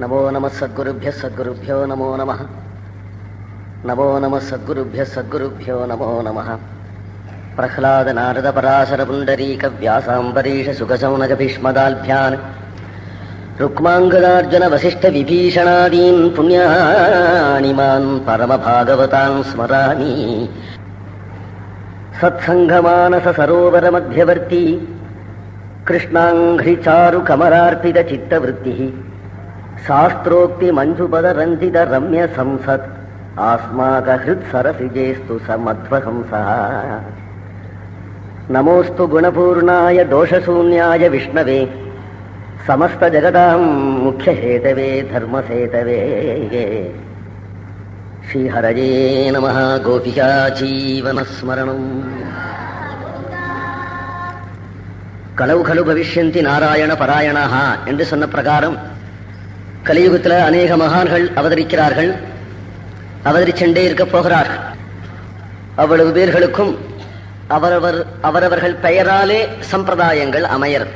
नमो नमः सद्गुरुभ्यः सद्गुरुभ्यो नमो नमः। नमो नमः सद्गुरुभ्यः सद्गुरुभ्यो नमो नमः। प्रह्लाद रुक्माङ्गदार्जुनवसिष्ठविभीषणादीन् पुण्यानि मान् परमभागवतान् स्मरामि। सत्सङ्गमानस कृष्णाङ्घ्रिचारुकमरार्पितचित्तवृत्तिः। శాస్త్రోక్తి మంజుపద రంజిత రమ్య సంసత్ ఆస్మాక హృత్ సరసిజేస్తు సమధ్వహంస నమోస్తు గుణపూర్ణాయ దోషశూన్యాయ విష్ణవే సమస్త జగదాం ముఖ్యహేతవే ధర్మసేతవే శ్రీహరయే నమ గోపికా జీవనస్మరణం కలవు ఖలు భవిష్యంతి నారాయణ పరాయణ ఎందు సన్న ప్రకారం கலியுகத்தில் அநேக மகான்கள் அவதரிக்கிறார்கள். அவதரிச்செண்டே இருக்க போகிறார்கள் அவ்வளவு பேர்களுக்கும் அவரவர் அவரவர்கள் பெயராலே சம்பிரதாயங்கள் அமையர்.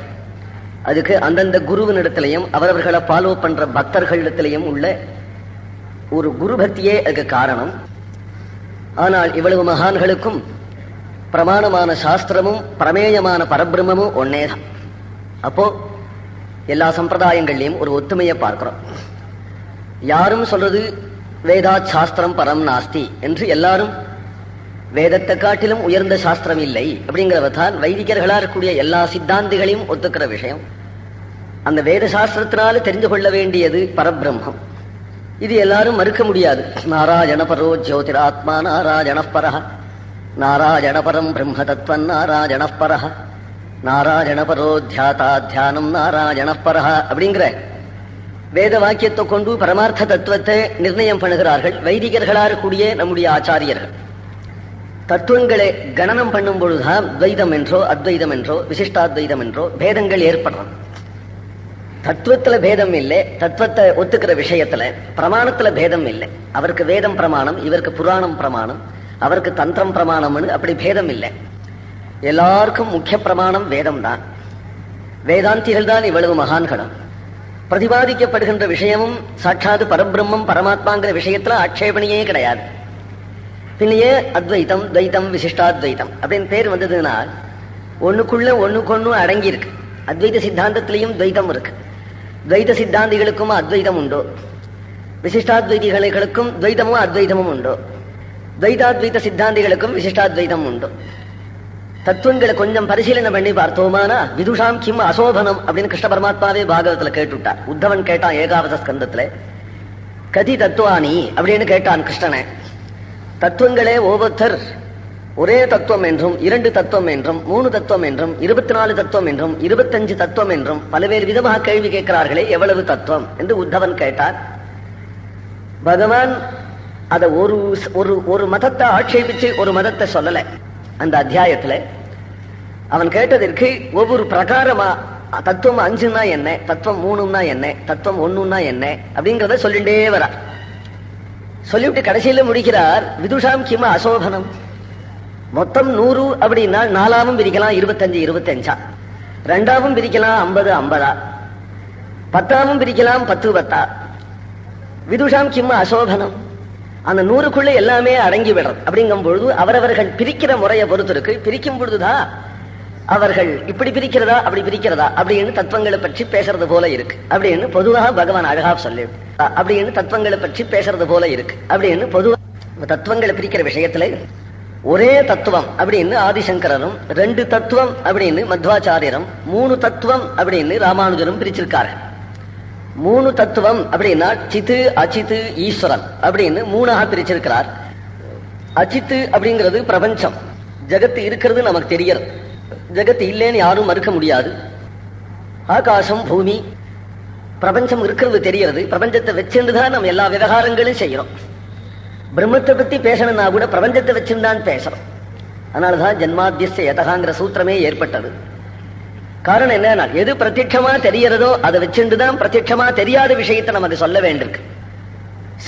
அதுக்கு அந்தந்த குருவினிடத்திலையும் அவரவர்களை ஃபாலோ பண்ற பக்தர்களிடத்திலையும் உள்ள ஒரு குரு பக்தியே அதுக்கு காரணம். ஆனால் இவ்வளவு மகான்களுக்கும் பிரமாணமான சாஸ்திரமும் பிரமேயமான பரபிரமும் ஒன்னேதான். அப்போ எல்லா சம்பிரதாயங்கள்லயும் ஒரு ஒத்துமையை பார்க்கிறோம். யாரும் சொல்றது வேதா சாஸ்திரம் பரம் நாஸ்தி என்று எல்லாரும் வேதத்தை காட்டிலும் உயர்ந்த சாஸ்திரம் இல்லை அப்படிங்கிறவதான் வைதிகர்களா இருக்கக்கூடிய எல்லா சித்தாந்திகளையும் ஒத்துக்கிற விஷயம். அந்த வேத சாஸ்திரத்தினால தெரிந்து கொள்ள வேண்டியது பரபிரம்மம். இது எல்லாரும் மறுக்க முடியாது. நாராயண பரோ ஜோதிராத்மா நாராயண பரஹ. நாராயண பரம் பிரம்ம தத்வன் நாராயண பரஹ. நாராயண பரோ தியாதா தியானம் நாராயண பரஹ அப்படிங்கிற வேத வாக்கியத்தை கொண்டு பரமார்த்த தத்துவத்தை நிர்ணயம் பண்ணுகிறார்கள் வைதிகர்களா கூடிய நம்முடைய ஆச்சாரியர்கள். தத்துவங்களை கணனம் பண்ணும் பொழுதுதான் துவைதம் என்றோ அத்வைதம் என்றோ விசிஷ்டாத்வைதம் என்றோ பேதங்கள் ஏற்படுறது தத்துவத்துல பேதம் இல்லை தத்துவத்தை ஒத்துக்கிற விஷயத்துல பிரமாணத்துல பேதம் இல்லை. அவருக்கு வேதம் பிரமாணம் இவருக்கு புராணம் பிரமாணம் அவருக்கு தந்திரம் பிரமாணம்னு அப்படி பேதம் இல்லை. எல்லாருக்கும் முக்கிய பிரமாணம் வேதம் தான் வேதாந்திகள் தான் இவ்வளவு மகான்களும். பிரதிபாதிக்கப்படுகின்ற விஷயமும் சாட்சாது பரபிரம்மம் பரமாத்மாங்கிற விஷயத்துல ஆட்சேபனையே கிடையாது. பின்னையே அத்வைத்தம் துவைத்தம் விசிஷ்டாத்வைத்தம் அப்படின்னு பேர் வந்ததுன்னா ஒண்ணுக்குள்ள ஒண்ணுக்கொன்னு அடங்கி இருக்கு அத்வைத சித்தாந்தத்திலையும் துவைத்தம் இருக்கு. துவைத சித்தாந்திகளுக்கும் அத்வைதம் உண்டோ விசிஷ்டாத்வைதிகளுக்கும் துவைதமும் அத்வைதமும் உண்டோ துவைதாத்வைத சித்தாந்திகளுக்கும் விசிஷ்டாத்வைதம் உண்டு. தத்துவங்களை கொஞ்சம் பரிசீலனை பண்ணி பார்த்தோமானா விதுஷாம் கிம் அசோபனம் அப்படின்னு கிருஷ்ண பரமாத்மாவே பாகவத்துல கேட்டுட்டார் உத்தவன் கேட்டான் ஏகாவத ஸ்கந்தத்துல. கதி தத்துவானி அப்படின்னு கேட்டான் கிருஷ்ணனை. தத்துவங்களே ஒவ்வொருத்தர் ஒரே தத்துவம் என்றும் இரண்டு தத்துவம் என்றும் மூணு தத்துவம் என்றும் இருபத்தி நாலு தத்துவம் என்றும் இருபத்தஞ்சு தத்துவம் என்றும் பல்வேறு விதமாக கேள்வி கேட்கிறார்களே எவ்வளவு தத்துவம் என்று உத்தவன் கேட்டார். பகவான் அத ஒரு ஒரு ஒரு மதத்தை ஆட்சேபிச்சு ஒரு மதத்தை சொல்லல. அந்த அத்தியாயத்துல அவன் கேட்டதற்கு ஒவ்வொரு பிரகாரமா தத்துவம் அஞ்சுன்னா என்ன தத்துவம் மூணுன்னா என்ன தத்துவம் ஒண்ணுன்னா என்ன அப்படிங்கறத சொல்லிட்டே வரா சொல்லிவிட்டு கடைசியில முடிக்கிறார் விதுஷாம் கிம அசோபனம் மொத்தம் நூறு அப்படின்னா நாலாவும் பிரிக்கலாம் இருபத்தஞ்சு இருபத்தஞ்சா. ரெண்டாவும் பிரிக்கலாம் ஐம்பது ஐம்பதா. பத்தாவும் பிரிக்கலாம் பத்து பத்தா. விதுஷாம் கிம்ம அசோபனம் அந்த நூறுக்குள்ள எல்லாமே அடங்கி விடுறது. அப்படிங்கும் பொழுது அவரவர்கள் பிரிக்கிற முறையை பொறுத்து இருக்கு பிரிக்கும் பொழுதுதான் அவர்கள் இப்படி பிரிக்கிறதா? அப்படி பிரிக்கிறதா? அப்படின்னு தத்துவங்களை பற்றி பேசுறது போல இருக்கு. அப்படின்னு பொதுவாக பகவான் அழகா சொல்லி. அப்படின்னு தத்துவங்களை பற்றி பேசுறது போல இருக்கு. அப்படின்னு பொதுவாக தத்துவங்களை பிரிக்கிற விஷயத்துல ஒரே தத்துவம் அப்படின்னு ஆதிசங்கரரும் ரெண்டு தத்துவம் அப்படின்னு மத்வாச்சாரியரும் மூணு தத்துவம் அப்படின்னு ராமானுஜரும் பிரிச்சிருக்காரு. மூணு தத்துவம் அப்படின்னா சித்து அச்சித்து ஈஸ்வரன் அப்படின்னு மூணாக பிரிச்சிருக்கிறார். அச்சித்து அப்படிங்கிறது பிரபஞ்சம். ஜகத்து இருக்கிறது நமக்கு தெரியறது ஜகத்து இல்லைன்னு யாரும் மறுக்க முடியாது. ஆகாசம் பூமி பிரபஞ்சம் இருக்கிறது தெரியறது பிரபஞ்சத்தை வச்சிருந்துதான் நம்ம எல்லா விவகாரங்களும் செய்யறோம் பிரம்மத்தை பத்தி பேசணும்னா கூட பிரபஞ்சத்தை வச்சிருந்தான் பேசுறோம். அதனாலதான் ஜென்மாத்தியச எதகாங்கிற சூத்திரமே ஏற்பட்டது. காரணம் என்னன்னா எது பிரத்யட்சமா தெரியறதோ அதை வச்சுட்டுதான் பிரத்யட்சமா தெரியாத விஷயத்தை நமக்கு சொல்ல வேண்டியிருக்கு.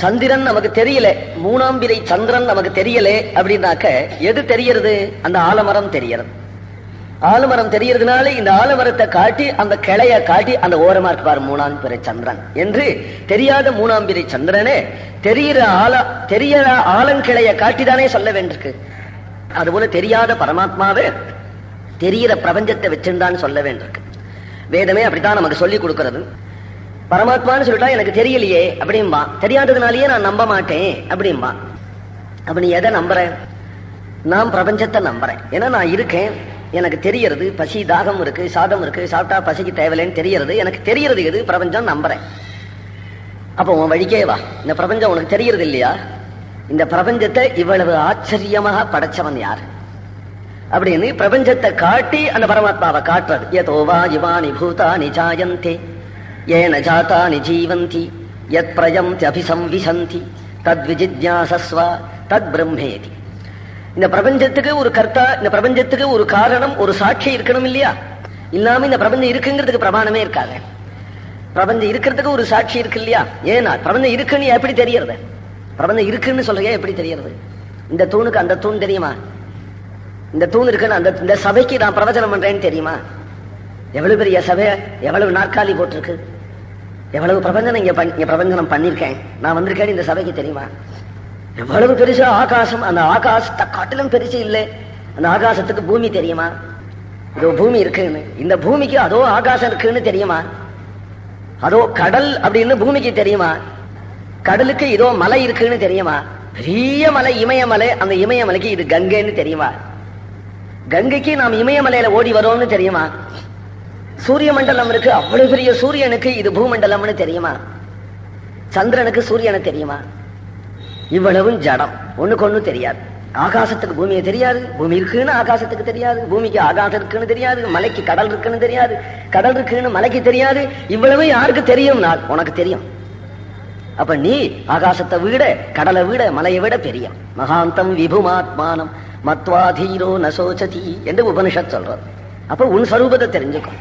சந்திரன் நமக்கு தெரியல மூணாம்பிரை சந்திரன் நமக்கு தெரியல அப்படின்னாக்க எது தெரியறது அந்த ஆலமரம் தெரியறது ஆலமரம் தெரியறதுனால இந்த ஆலமரத்தை காட்டி அந்த கிளைய காட்டி அந்த ஓரமா இருப்பார் மூணாம் பிறை சந்திரன். என்று தெரியாத மூணாம் பிறை சந்திரனே தெரியிற ஆல தெரியற ஆலங்கிளைய காட்டிதானே சொல்ல வேண்டியிருக்கு. அதுபோல தெரியாத பரமாத்மாவே தெரிகிற பிரபஞ்சத்தை வச்சிருந்தான்னு சொல்ல வேண்டியிருக்கு. வேதமே அப்படித்தான் நமக்கு சொல்லி கொடுக்கறது. பரமாத்மான்னு சொல்லிட்டா எனக்கு தெரியலையே அப்படிம்பா. தெரியாததுனாலயே நான் நம்ப மாட்டேன் அப்படிம்பா. அப்ப நீ எதை நம்புற? நான் பிரபஞ்சத்தை நம்புறேன். ஏன்னா நான் இருக்கேன். எனக்கு தெரியறது பசி தாகம் இருக்கு சாதம் இருக்கு சாப்பிட்டா பசிக்கு தேவையில்லைன்னு தெரியறது எனக்கு தெரியறது எது? பிரபஞ்சம் நம்புறேன். அப்போ உன் வழிக்கே வா. இந்த பிரபஞ்சம் உனக்கு தெரியறது இல்லையா? இந்த பிரபஞ்சத்தை இவ்வளவு ஆச்சரியமாக படைச்சவன் யார்? அப்படின்னு பிரபஞ்சத்தை காட்டி அந்த பரமாத்மாவை காட்டுறது. எதோவா இவானி பூதானி ஜாயந்தி ஏன ஜாத்தானி ஜீவந்தி யத் பிரயந்தி அபிசம்விசந்தி தத் விஜித்யாசஸ்வா தத் பிரம்மேதி. இந்த பிரபஞ்சத்துக்கு ஒரு கர்த்தா இந்த பிரபஞ்சத்துக்கு ஒரு காரணம் ஒரு சாட்சி இருக்கணும் இல்லையா? இல்லாம இந்த பிரபஞ்சம் இருக்குங்கிறதுக்கு பிரமாணமே இருக்காது. பிரபஞ்சம் இருக்கிறதுக்கு ஒரு சாட்சி இருக்கு இல்லையா? ஏன்னா பிரபஞ்சம் இருக்குன்னு எப்படி தெரியறது பிரபஞ்சம் இருக்குன்னு சொல்றீங்க எப்படி தெரியறது இந்த தூணுக்கு அந்த தூண் தெரியுமா? இந்த தூண் இருக்குன்னு அந்த இந்த சபைக்கு நான் பிரவச்சனம் பண்றேன்னு தெரியுமா? எவ்வளவு பெரிய சபை எவ்வளவு நாற்காலி போட்டிருக்கு. எவ்வளவு பிரபஞ்சனம் இங்க பண் இங்க பிரபஞ்சனம் பண்ணிருக்கேன். நான் வந்திருக்கேன் இந்த சபைக்கு தெரியுமா? எவ்வளவு பெருசு ஆகாசம் அந்த ஆகாசத்தை காட்டிலும் பெருசு இல்லை. அந்த ஆகாசத்துக்கு பூமி தெரியுமா? இதோ பூமி இருக்குன்னு. இந்த பூமிக்கு அதோ ஆகாசம் இருக்குன்னு தெரியுமா? அதோ கடல் அப்படின்னு பூமிக்கு தெரியுமா? கடலுக்கு இதோ மலை இருக்குன்னு தெரியுமா? பெரிய மலை இமயமலை அந்த இமயமலைக்கு இது கங்கைன்னு தெரியுமா? கங்கைக்கு நாம் இமயமலையில ஓடி வரோம்னு தெரியுமா? சூரிய மண்டலம் இருக்கு அவ்வளவு பெரிய சூரியனுக்கு இது பூமண்டலம்னு தெரியுமா? சந்திரனுக்கு சூரியனை தெரியுமா? இவ்வளவும் ஜடம். ஒண்ணுக்கு ஒண்ணு தெரியாது. ஆகாசத்துக்கு பூமியை தெரியாது. பூமி இருக்குன்னு ஆகாசத்துக்கு தெரியாது. பூமிக்கு ஆகாசம் இருக்குன்னு தெரியாது. மலைக்கு கடல் இருக்குன்னு தெரியாது. கடல் இருக்குன்னு மலைக்கு தெரியாது. இவ்வளவு யாருக்கு தெரியும்? நான். உனக்கு தெரியும். அப்ப நீ ஆகாசத்தை விட கடலை விட மலையை விட பெரிய மகாந்தம் விபுமாத்மானம். மத்வாதீரோ நசோச்சதி என்று உபனிஷத் சொல்றது. அப்ப உன் ஸ்வரூபத்தை தெரிஞ்சுக்கும்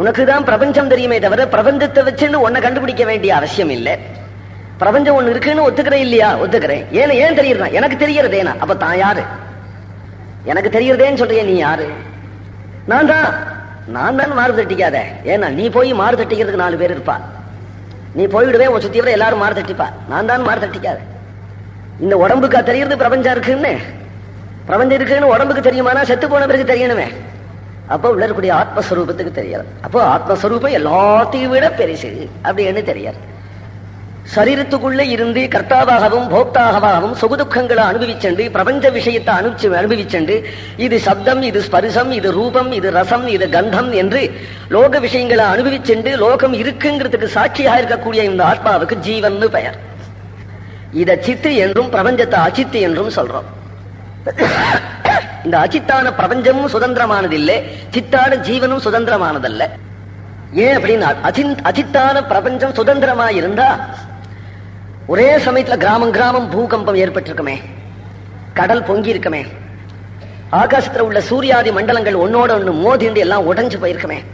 உனக்குதான் பிரபஞ்சம் தெரியுமே தவிர பிரபஞ்சத்தை வச்சுன்னு உன்னை கண்டுபிடிக்க வேண்டிய அவசியம் இல்லை. பிரபஞ்சம் ஒண்ணு இருக்குன்னு ஒத்துக்கிறேன் இல்லையா? ஒத்துக்கிறேன். ஏன் ஏன் தெரியுறா? எனக்கு தெரியறதேனா? அப்ப தான் யாரு? எனக்கு தெரியறதேன்னு சொல்றிய நீ யாரு? நான் தான். நான் தான் மாறு தட்டிக்காத. ஏன்னா நீ போய் மாறு தட்டிக்கிறதுக்கு நாலு பேர் இருப்பா. நீ போயிடுவேன் உன் சுத்தி எல்லாரும் மாறு தட்டிப்பா. நான் தான் மாறு தட்டிக்காத. இந்த உடம்புக்கு தெரியறது பிரபஞ்சம் இருக்குன்னு? பிரபஞ்சம் இருக்குன்னு உடம்புக்கு தெரியுமானா? செத்து போன பிறகு தெரியணுமே. அப்போ உள்ள இருக்கக்கூடிய ஆத்மஸ்வரூபத்துக்கு தெரியாது. அப்போ ஆத்மஸ்வரூபம் எல்லாத்தையும் விட பெருசு. அப்படின்னு தெரியாது. சரீரத்துக்குள்ளே இருந்து கர்த்தாவாகவும் போக்தாகவாகவும் சுகதுக்கங்களை அனுபவிச்சண்டு பிரபஞ்ச விஷயத்தை அனுப்பிச்சு அனுபவிச்சண்டு இது சப்தம் இது ஸ்பரிசம் இது ரூபம் இது ரசம் இது கந்தம் என்று லோக விஷயங்களை அனுபவிச்சண்டு லோகம் இருக்குங்கிறதுக்கு சாட்சியாக இருக்கக்கூடிய இந்த ஆத்மாவுக்கு ஜீவன் பெயர். இத சித்து என்றும் பிரபஞ்சத்தை அச்சித்து என்றும் சொல்றோம். இந்த அச்சித்தான பிரபஞ்சமும் சுதந்திரமானதில்லை சித்தான ஜீவனும் சுதந்திரமானதல்ல. ஏன் அப்படின்னா அஜித் அச்சித்தான பிரபஞ்சம் சுதந்திரமா இருந்தா ஒரே சமயத்துல கிராமம் கிராமம் பூகம்பம் ஏற்பட்டிருக்குமே. கடல் பொங்கி இருக்குமே. ஆகாசத்துல உள்ள சூரியாதி மண்டலங்கள் ஒன்னோட ஒண்ணு மோதிண்டு எல்லாம் உடைஞ்சு போயிருக்குமே.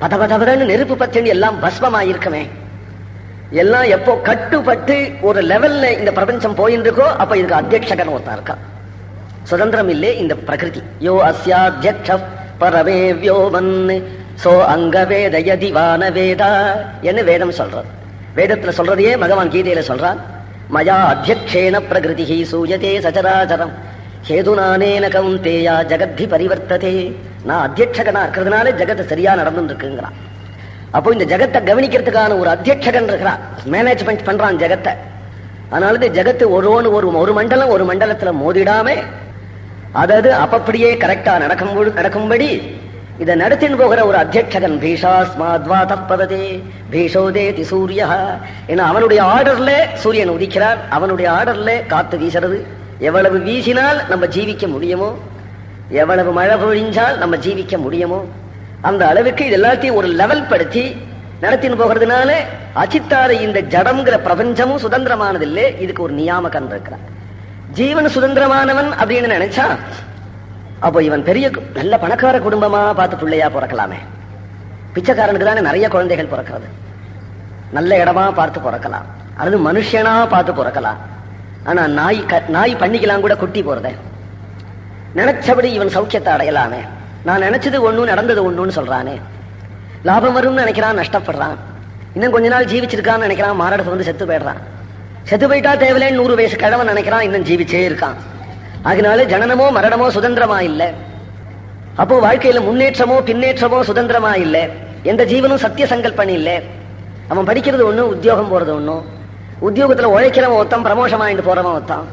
பதபதபதன்னு நெருப்பு பத்திண்டு எல்லாம் பஸ்மமாயிருக்குமே. எல்லாம் எப்போ கட்டுப்பட்டு ஒரு லெவல்ல இந்த பிரபஞ்சம் போயின்னு அப்ப இதுக்கு அத்தியட்சகன் ஒருத்தா இருக்கா. சுதந்திரம் இல்லே இந்த பிரகிருதி. யோ அஸ்யாத்தியக்ஷ பரவே வியோமன் சோ அங்க வேத யதிவான வேதா என்ன வேதம் சொல்றது? வேதத்துல சொல்றதையே பகவான் கீதையில சொல்றான் மயா அத்தியக்ஷேன பிரகிருதி சூயதே சச்சராச்சரம். ஹேதுனானேன கவுந்தேயா ஜகத்தி பரிவர்த்ததே. நான் அத்தியட்சகனா இருக்கிறதுனால ஜகத்து சரியா நடந்துட்டு இருக்குங்கிறான் அப்போ இந்த ஜெகத்தை கவனிக்கிறதுக்கான ஒரு அத்தியட்சகன் இருக்கிறான். மேனேஜ்மெண்ட் பண்றான் ஜெகத்தை. அதனால இந்த ஜெகத்து ஒரு ஒரு ஒரு மண்டலம் ஒரு மண்டலத்துல மோதிடாம அதாவது அப்பப்படியே கரெக்டா நடக்கும் நடக்கும்படி இதை நடத்தின் போகிற ஒரு அத்தியட்சகன் பீஷாஸ்மாத்வா தப்பதே பீஷோதேதி சூரிய ஏன்னா அவனுடைய ஆர்டர்ல சூரியன் உதிக்கிறார். அவனுடைய ஆர்டர்ல காத்து வீசுறது. எவ்வளவு வீசினால் நம்ம ஜீவிக்க முடியுமோ? எவ்வளவு மழை பொழிஞ்சால் நம்ம ஜீவிக்க முடியுமோ? அந்த அளவுக்கு இது எல்லாத்தையும் ஒரு லெவல் படுத்தி நடத்தின்னு போகிறதுனால அச்சித்தார இந்த ஜடம்ங்கிற பிரபஞ்சமும் சுதந்திரமானது இல்லை இதுக்கு ஒரு நியாமகன் இருக்கிறான். ஜீவன் சுதந்திரமானவன் அப்படின்னு நினைச்சா அப்போ இவன் பெரிய நல்ல பணக்கார குடும்பமா பார்த்து பிள்ளையா பிறக்கலாமே. பிச்சைக்காரனுக்கு தானே நிறைய குழந்தைகள் பிறக்கிறது. நல்ல இடமா பார்த்து பிறக்கலாம். அல்லது மனுஷனா பார்த்து பிறக்கலாம். ஆனா நாய் க- நாய் பண்ணிக்கலாம் கூட குட்டி போறதே. நினைச்சபடி இவன் சௌக்கியத்தை அடையலாமே. நான் நினைச்சது ஒண்ணு நடந்தது ஒண்ணுன்னு சொல்றானே. லாபம் வரும்னு நினைக்கிறான் நஷ்டப்படுறான். இன்னும் கொஞ்ச நாள் ஜீவிச்சிருக்கான்னு நினைக்கிறான் மாரடத்தை வந்து செத்து போயிடுறான். செத்து போயிட்டா தேவையில்லைன்னு நூறு வயசு கிழவன் நினைக்கிறான் இன்னும் ஜீவிச்சே இருக்கான். அதனால ஜனனமோ மரணமோ சுதந்திரமா இல்ல. அப்போ வாழ்க்கையில முன்னேற்றமோ பின்னேற்றமோ சுதந்திரமா இல்ல. எந்த ஜீவனும் சத்திய சங்கல்பம் இல்ல. அவன் படிக்கிறது ஒண்ணு உத்தியோகம் போறது ஒண்ணும் உத்தியோகத்துல உழைக்கிறவன் ஒத்தம் பிரமோஷம் ஆயிட்டு போறவன் ஒத்தான்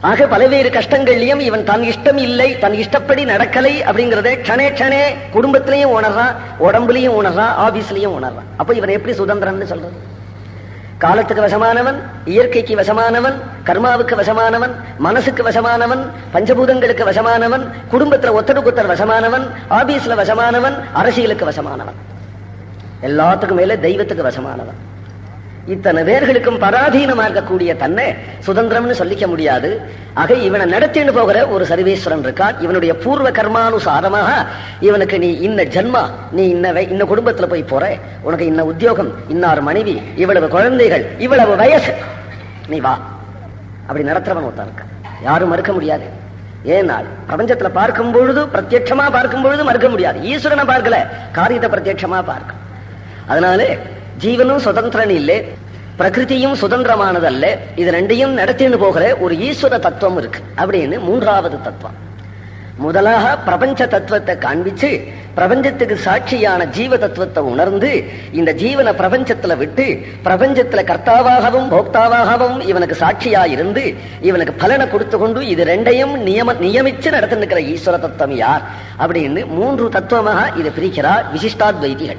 ஆக பல்வேறு கஷ்டங்கள்லயும் இவன் தன் இஷ்டம் இல்லை தன் இஷ்டப்படி நடக்கலை அப்படிங்கறத கணே கணே குடும்பத்திலையும் உணர்றான் உடம்புலயும் உணர்றான் ஆபீஸ்லயும் உணர்றான். அப்ப இவன் எப்படி சுதந்திரம்னு சொல்றது? காலத்துக்கு வசமானவன் இயற்கைக்கு வசமானவன் கர்மாவுக்கு வசமானவன் மனசுக்கு வசமானவன் பஞ்சபூதங்களுக்கு வசமானவன் குடும்பத்துல ஒத்தருக்குத்தர் வசமானவன் ஆபீஸ்ல வசமானவன் அரசியலுக்கு வசமானவன். எல்லாத்துக்கும் மேல தெய்வத்துக்கு வசமானவன். இத்தனை பேர்களுக்கும் பராதீனமா இருக்கக்கூடிய தன்னை சுதந்திரம்னு சொல்லிக்க முடியாது. ஆக இவனை நடத்தின்னு போகிற ஒரு சர்வேஸ்வரன் இருக்கான். இவனுடைய பூர்வ கர்மானுசாரமாக இவனுக்கு நீ இன்ன ஜன்மா நீ இன்ன இன்ன குடும்பத்துல போய் போற. உனக்கு இன்ன உத்தியோகம் இன்னார் மனைவி இவ்வளவு குழந்தைகள் இவ்வளவு வயசு. நீ வா. அப்படி நடத்துறவன் ஒருத்தன் இருக்க யாரும் மறுக்க முடியாது. ஏனால் பிரபஞ்சத்துல பார்க்கும் பொழுது பிரத்யட்சமா பார்க்கும் பொழுது மறுக்க முடியாது. ஈஸ்வரனை பார்க்கல காரியத்தை பிரத்யட்சமா பார்க்கும். அதனால ஜீவனும் சுதந்திரன் இல்லை பிரகிருதியும் சுதந்திரமானதல்ல. இது ரெண்டையும் நடத்தின்னு போகிற ஒரு ஈஸ்வர தத்துவம் இருக்கு. அப்படின்னு மூன்றாவது தத்துவம். முதலாக பிரபஞ்ச தத்துவத்தை காண்பிச்சு பிரபஞ்சத்துக்கு சாட்சியான ஜீவ தத்துவத்தை உணர்ந்து இந்த ஜீவனை பிரபஞ்சத்துல விட்டு பிரபஞ்சத்துல கர்த்தாவாகவும் போக்தாவாகவும் இவனுக்கு சாட்சியா இருந்து இவனுக்கு பலனை கொடுத்து கொண்டு இது ரெண்டையும் நியம நியமிச்சு நடத்தின்னு இருக்கிற ஈஸ்வர தத்துவம் யார்? அப்படின்னு மூன்று தத்துவமாக இதை பிரிக்கிறார் விசிஷ்டாத்வைதிகள்.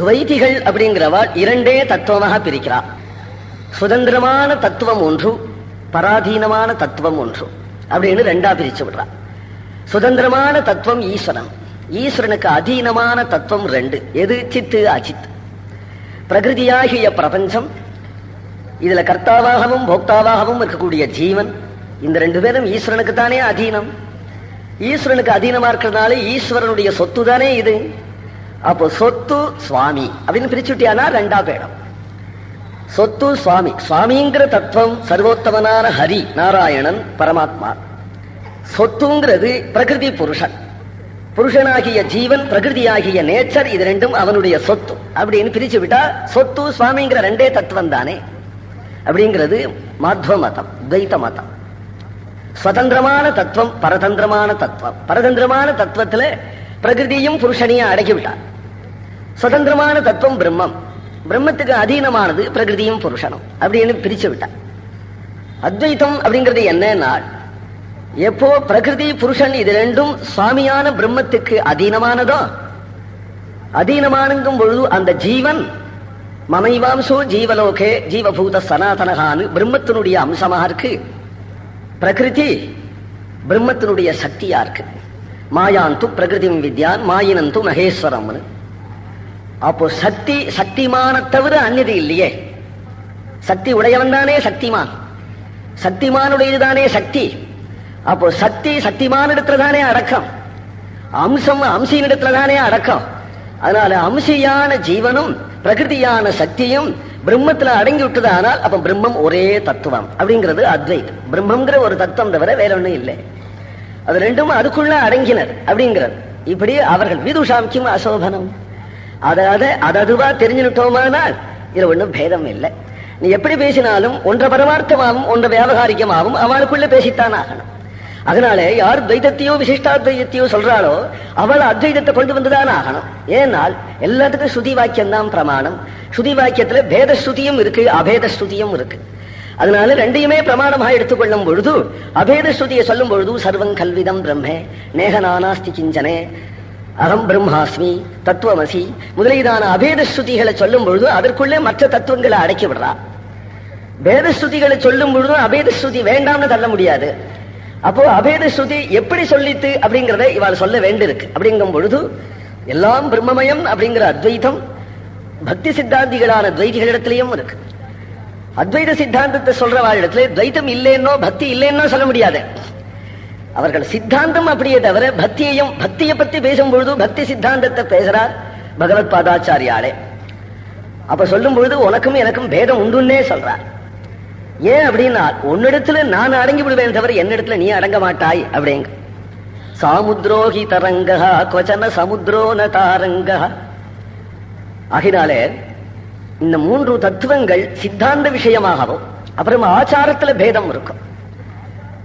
துவைதிகள் அப்படிங்கிறவாள் இரண்டே தத்துவமாக பிரிக்கிறார் சுதந்திரமான தத்துவம் ஒன்று பராதீனமான தத்துவம் ஒன்று அப்படின்னு ரெண்டா பிரிச்சு விடுறா சுதந்திரமான தத்துவம் ஈஸ்வரன். ஈஸ்வரனுக்கு அதீனமான தத்துவம் ரெண்டு. எது? சித்து அஜித். பிரகிருதியாகிய பிரபஞ்சம் இதுல கர்த்தாவாகவும் போக்தாவாகவும் இருக்கக்கூடிய ஜீவன் இந்த ரெண்டு பேரும் ஈஸ்வரனுக்கு தானே அதீனம். ஈஸ்வரனுக்கு அதீனமா இருக்கிறதுனால ஈஸ்வரனுடைய சொத்து தானே இது? அப்போ சொத்து சுவாமி அப்படின்னு பிரிச்சுட்டியானா ரெண்டா பேடம் சொத்து சுவாமி. சுவாமிங்கிற தத்துவம் சர்வோத்தமனான ஹரி நாராயணன் பரமாத்மா. சொத்துங்கிறது பிரகிருதி புருஷன். புருஷனாகிய ஜீவன் பிரகிருதியாகிய நேச்சர் இது ரெண்டும் அவனுடைய சொத்து. அப்படின்னு பிரிச்சு விட்டா சொத்து சுவாமிங்கிற ரெண்டே தத்துவம் தானே அப்படிங்கிறது மாத்வ மதம் துவைத்த மதம் சுதந்திரமான தத்துவம் பரதந்திரமான தத்துவம். பரதந்திரமான தத்துவத்துல பிரகிருதியும் புருஷனையும் அடக்கிவிட்டார் சுதந்திரமான தத்துவம் பிரம்மம் பிரம்மத்துக்கு அதீனமானது பிரகிருதியும் புருஷனும் அப்படின்னு பிரிச்சு விட்டார் அத்வைத்தம் அப்படிங்கிறது என்னன்னா எப்போ பிரகிருதி புருஷன் இது ரெண்டும் சுவாமியான பிரம்மத்துக்கு அதீனமானதோ அதீனமானுங்கும் பொழுது அந்த ஜீவன் மமைவாம்சோ ஜீவலோகே ஜீவபூத சனாதனகான்னு பிரம்மத்தினுடைய அம்சமாக இருக்கு பிரகிருதி பிரம்மத்தினுடைய சக்தியா இருக்கு மாயாந்து பிரகிருதிம் வித்யான் மாயினந்து மகேஸ்வரம்னு. அப்போ சக்தி சக்திமான தவிர அந்நிதி இல்லையே. சக்தி உடையவன் தானே சக்திமான். சக்திமானுடையதுதானே சக்தி. அப்போ சக்தி சக்திமான இடத்துல தானே அடக்கம். அம்சம் அம்சியின் இடத்துல தானே அடக்கம். அதனால அம்சியான ஜீவனும் பிரகிருதியான சக்தியும் பிரம்மத்துல அடங்கி விட்டதானால் அப்ப பிரம்மம் ஒரே தத்துவம். அப்படிங்கிறது அத்வைத். பிரம்மங்கிற ஒரு தத்துவம் தவிர வேற ஒண்ணும் இல்லை. அது ரெண்டும் அதுக்குள்ள அடங்கினர் அப்படிங்கிறது இப்படி அவர்கள் விதுஷாமிக்கும் அசோபனம். அதாவது அததுவா தெரிஞ்சுட்டோமானால் இது ஒண்ணும் பேதம் இல்லை. நீ எப்படி பேசினாலும் ஒன்றை பரமார்த்தமாகவும் ஒன்றை வியாபகாரிகமாகவும் அவளுக்குள்ள பேசித்தான் ஆகணும். அதனால யார் துவைதத்தையோ விசிஷ்டாத்வைதத்தையோ சொல்றாளோ அவள் அத்வைதத்தை கொண்டு வந்துதான் ஆகணும். ஏனால் எல்லாத்துக்கும் ஸ்ருதி வாக்கியம் தான் பிரமாணம். ஸ்ருதி வாக்கியத்துல பேத ஸ்ருதியும் இருக்கு அபேத ஸ்ருதியும் இருக்கு. அதனால ரெண்டையுமே பிரமாணமாக எடுத்துக்கொள்ளும் பொழுது அபேத ஸ்ருதியை சொல்லும் பொழுது சர்வம் கல்விதம் பிரம்மே நேக நானாஸ்தி கிஞ்சனே அகம் பிரம்மாஸ்மி தத்துவமசி முதலீதான அபேத ஸ்ருதிகளை சொல்லும் பொழுது அதற்குள்ளே மற்ற தத்துவங்களை அடக்கி விடுறா. பேத ஸ்ருதிகளை சொல்லும் பொழுது அபேத ஸ்ருதி வேண்டாம்னு தள்ள முடியாது. அப்போ அபேத ஸ்ருதி எப்படி சொல்லித்து அப்படிங்கறத இவாள் சொல்ல வேண்டியிருக்கு. அப்படிங்கும் பொழுது எல்லாம் பிரம்மமயம் அப்படிங்கிற அத்வைதம் பக்தி சித்தாந்திகளான துவைதிகளிடத்திலையும் இருக்கு. அத்வைத சித்தாந்தத்தை சொல்றவாளிடத்துல துவைத்தம் இல்லைன்னோ பக்தி இல்லைன்னோ சொல்ல முடியாது. அவர்கள் சித்தாந்தம் அப்படியே தவிர பக்தியையும் பக்தியை பத்தி பேசும் பொழுது பக்தி சித்தாந்தத்தை பேசுறார் பகவத் பாதாச்சாரியாலே. அப்ப சொல்லும் பொழுது உனக்கும் எனக்கும் பேதம் உண்டுன்னே சொல்றார். ஏன் அப்படின்னா உன்னிடத்துல நான் அடங்கி விடுவேன் தவிர என்னிடத்துல நீ அடங்க மாட்டாய் அப்படிங்க. சாமுத்ரோஹி தரங்க கொச்சன சமுத்ரோன ந தாரங்க ஆகினாலே இந்த மூன்று தத்துவங்கள் சித்தாந்த விஷயமாகவும் அப்புறம் ஆச்சாரத்துல பேதம் இருக்கும்.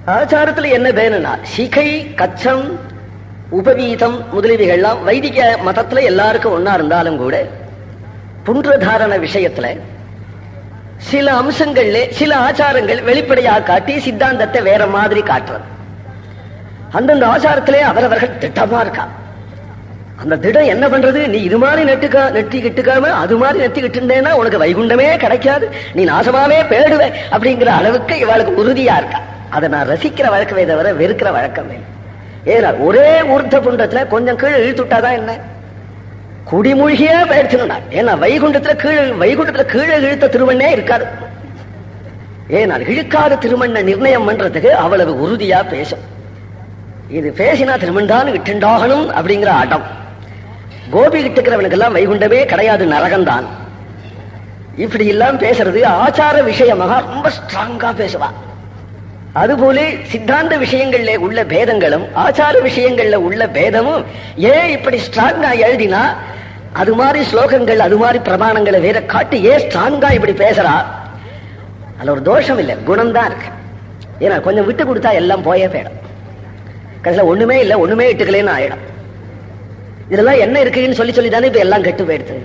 ஆச்சாரத்துல என்ன பேணும்னா சிகை கச்சம் உபவீதம் முதலீடுகள்லாம் வைதிக மதத்துல எல்லாருக்கும் ஒன்னா இருந்தாலும் கூட புன்றதாரண விஷயத்துல சில அம்சங்கள்ல சில ஆச்சாரங்கள் வெளிப்படையாக காட்டி சித்தாந்தத்தை வேற மாதிரி காட்டுறது. அந்தந்த ஆச்சாரத்திலே அவரவர்கள் திட்டமா இருக்கான் அந்த திடம் என்ன பண்றது? நீ இது மாதிரி நெட்டுக்கா கிட்டுக்காம அது மாதிரி நெட்டிக்கிட்டு இருந்தேன்னா உனக்கு வைகுண்டமே கிடைக்காது. நீ நாசமாவே பேடுவே அப்படிங்கிற அளவுக்கு இவளுக்கு உறுதியா இருக்கா. அதை நான் ரசிக்கிற வழக்கமே தவிர வெறுக்கிற வழக்கமே ஏன்னா ஒரே ஊர்த்த புண்டத்துல கொஞ்சம் கீழே இழுத்துட்டாதான் என்ன? குடிமூழ்கியா போயிடுச்சுன்னா. ஏன்னா வைகுண்டத்துல கீழே வைகுண்டத்துல கீழே இழுத்த திருவண்ணே இருக்காது. ஏனால் இழுக்காத திருமண்ண நிர்ணயம் பண்றதுக்கு அவ்வளவு உறுதியா பேசும். இது பேசினா திருமண்டான் விட்டுண்டாகணும் அப்படிங்கிற அடம். கோபி கிட்டுக்கிறவனுக்கு எல்லாம் வைகுண்டமே கிடையாது நரகம்தான். இப்படி எல்லாம் பேசுறது ஆச்சார விஷயமாக ரொம்ப ஸ்ட்ராங்கா பேசுவா. அதுபோல சித்தாந்த விஷயங்கள்ல உள்ள பேதங்களும் ஆச்சார விஷயங்கள்ல உள்ள பேதமும் ஏன் இப்படி ஸ்ட்ராங்கா எழுதினா அது மாதிரி ஸ்லோகங்கள் அது மாதிரி பிரமாணங்களை வேற காட்டி ஏன் ஸ்ட்ராங்கா இப்படி பேசுறா? அதுல ஒரு தோஷம் இல்லை குணம் தான் இருக்கு. ஏன்னா கொஞ்சம் விட்டு கொடுத்தா எல்லாம் போயே போயிடும். கடைசியில் ஒண்ணுமே இல்லை ஒண்ணுமே இட்டுக்கலேன்னு ஆயிடும். இதெல்லாம் என்ன இருக்குன்னு சொல்லி சொல்லி தானே இப்ப எல்லாம் கெட்டு போயிடுது.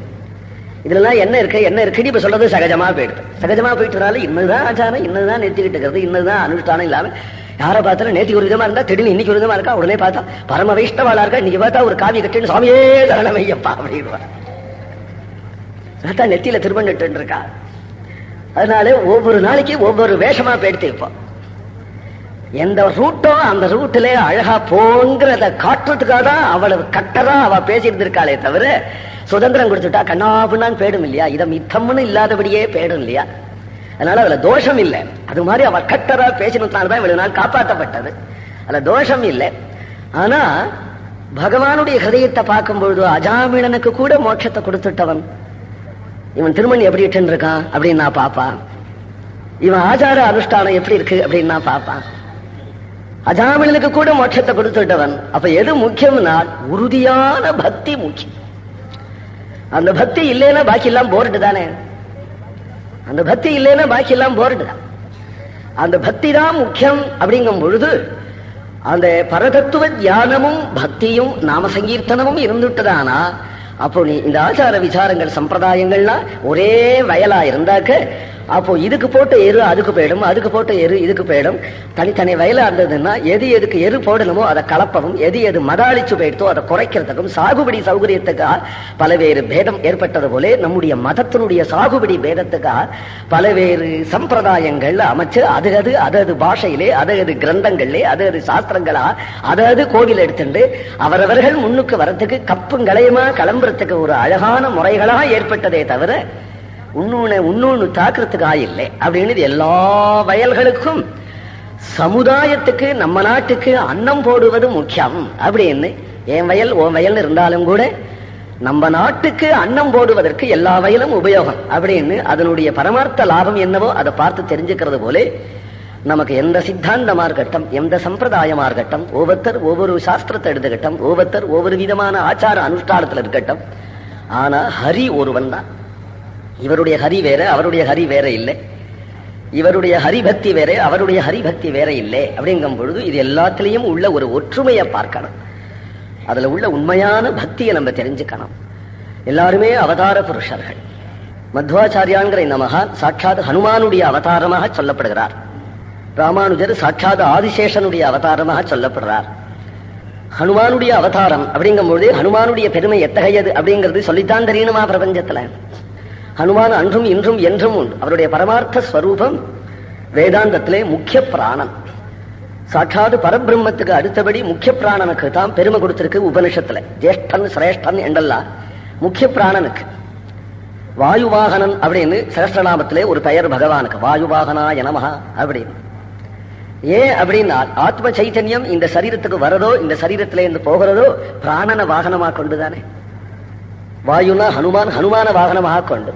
இதெல்லாம் என்ன இருக்கு என்ன இருக்குன்னு இப்ப சொல்றது சகஜமா போயிடுது. சகஜமா போயிட்டனால இன்னதுதான் ஆச்சாரம் இன்னதுதான் நெத்திக்கிட்டு இருக்கிறது இன்னதுதான் அனுஷ்டானம் இல்லாம யாரை பார்த்தாலும் நேத்தி ஒரு விதமா இருந்தா திடீர்னு இன்னைக்கு ஒரு விதமா இருக்கா உடனே பார்த்தா பரம வைஷ்ணவாளா இருக்கா இன்னைக்கு பார்த்தா ஒரு காவி கட்டுன்னு சுவாமியே தரணமையப்பா அப்படின்வா அதான் நெத்தியில திருமணிட்டு இருக்கா. அதனால ஒவ்வொரு நாளைக்கு ஒவ்வொரு வேஷமா போயிடுத்து இப்போ. எந்த ரூட்டோ அந்த ரூட்டில அழகா போங்கிறத காட்டுறதுக்காக தான் அவ்வளவு கட்டரா அவ பேசியிருந்திருக்காளே தவிர சுதந்திரம் கொடுத்துட்டா கண்ணாப்புண்ணான்னு பேடும் இல்லையா? இதை மித்தம்னு இல்லாதபடியே பேடும் இல்லையா? அதனால அதுல தோஷம் இல்லை. அது மாதிரி அவ கட்டரா பேசினதுனாலதான் இவ்வளவு நாள் காப்பாற்றப்பட்டது அதுல தோஷம் இல்லை. ஆனா பகவானுடைய ஹதயத்தை பார்க்கும் பொழுது அஜாமிழனுக்கு கூட மோட்சத்தை கொடுத்துட்டவன். இவன் திருமணி எப்படி இட்டு இருக்கான் அப்படின்னு நான் பாப்பான். இவன் ஆச்சார அனுஷ்டானம் எப்படி இருக்கு அப்படின்னு நான் பாப்பான். அஜாமிழனுக்கு கூட மோட்சத்தை கொடுத்துட்டவன். அப்ப எது முக்கியம்னா உறுதியான பக்தி முக்கியம் அந்த பக்தி இல்லைன்னா பாக்கி எல்லாம் போர்டு தானே. அந்த பக்தி இல்லைன்னா பாக்கி எல்லாம் போர்டு தான். அந்த பக்தி தான் முக்கியம் அப்படிங்கும் பொழுது அந்த பரதத்துவ தியானமும் பக்தியும் நாம சங்கீர்த்தனமும் இருந்துட்டதானா? அப்போ நீ இந்த ஆச்சார விசாரங்கள் சம்பிரதாயங்கள்லாம் ஒரே வயலா இருந்தாக்க அப்போ இதுக்கு போட்ட எரு அதுக்கு போயிடும் அதுக்கு போட்ட எரு இதுக்கு போயிடும். தனித்தனி வயலா இருந்ததுன்னா எது எதுக்கு எரு போடணுமோ அதை கலப்பவும் எது எது மதாளிச்சு போயிடுதோ அதை குறைக்கிறதுக்கும் சாகுபடி சௌகரியத்துக்காக பலவேறு பேதம் ஏற்பட்டது போல நம்முடைய மதத்தினுடைய சாகுபடி பேதத்துக்காக பலவேறு சம்பிரதாயங்கள் அமைச்சு அது அது அதது பாஷையிலே அது அது கிரந்தங்கள்லே அது அது சாஸ்திரங்களா அது அது கோவில் எடுத்துட்டு அவரவர்கள் முன்னுக்கு வரத்துக்கு கப்பும் கலையுமா கிளம்புறதுக்கு ஒரு அழகான முறைகளா ஏற்பட்டதே தவிர உன்னொன்னு உன்னொன்னு தாக்குறதுக்கு ஆயில்லை அப்படின்னு எல்லா வயல்களுக்கும் சமுதாயத்துக்கு நம்ம நாட்டுக்கு அன்னம் போடுவது முக்கியம். அப்படின்னு என் வயல் ஓ வயல் இருந்தாலும் கூட நம்ம நாட்டுக்கு அன்னம் போடுவதற்கு எல்லா வயலும் உபயோகம். அப்படின்னு அதனுடைய பரமார்த்த லாபம் என்னவோ அதை பார்த்து தெரிஞ்சுக்கிறது போல நமக்கு எந்த சித்தாந்தமா இருக்கட்டும் எந்த சம்பிரதாயமா இருக்கட்டும் ஒவ்வொருத்தர் ஒவ்வொரு சாஸ்திரத்தை எடுத்துக்கட்டும் ஒவ்வொருத்தர் ஒவ்வொரு விதமான ஆச்சார அனுஷ்டானத்தில் இருக்கட்டும் ஆனா ஹரி ஒருவன் தான். இவருடைய ஹரி வேற அவருடைய ஹரி வேற இல்லை. இவருடைய ஹரிபக்தி வேற அவருடைய ஹரிபக்தி வேற இல்லை. அப்படிங்கும் பொழுது இது எல்லாத்திலையும் உள்ள ஒரு ஒற்றுமையை பார்க்கணும். அதுல உள்ள உண்மையான பக்தியை நம்ம தெரிஞ்சுக்கணும். எல்லாருமே அவதார புருஷர்கள். மத்வாச்சாரியாங்கிற இந்த மகான் சாட்சாத் ஹனுமானுடைய அவதாரமாக சொல்லப்படுகிறார். ராமானுஜர் சாட்சாத் ஆதிசேஷனுடைய அவதாரமாக சொல்லப்படுறார். ஹனுமானுடைய அவதாரம் அப்படிங்கும் பொழுது ஹனுமானுடைய பெருமை எத்தகையது அப்படிங்கிறது சொல்லித்தான் தெரியணுமா பிரபஞ்சத்துல? ஹனுமான் அன்றும் இன்றும் என்றும் உண்டு. அவருடைய பரமார்த்த ஸ்வரூபம் வேதாந்தத்திலே முக்கிய பிராணன் சாட்சாது பரபிரம்மத்துக்கு அடுத்தபடி முக்கிய பிராணனுக்கு தான் பெருமை கொடுத்திருக்கு உபனிஷத்துல. ஜேஷ்டன் சிரேஷ்டன் என்றெல்லாம் முக்கிய பிராணனுக்கு. வாயுவாகனன் அப்படின்னு சகஸ்ரநாமத்திலே ஒரு பெயர் பகவானுக்கு. வாயுவாகனா எனமஹா அப்படின்னு. ஏன் அப்படின்னா ஆத்ம சைத்தன்யம் இந்த சரீரத்துக்கு வரதோ இந்த சரீரத்திலே இருந்து போகிறதோ பிராணன வாகனமா கொண்டுதானே. வாயுனா ஹனுமான் ஹனுமான வாகனமாக கொண்டு.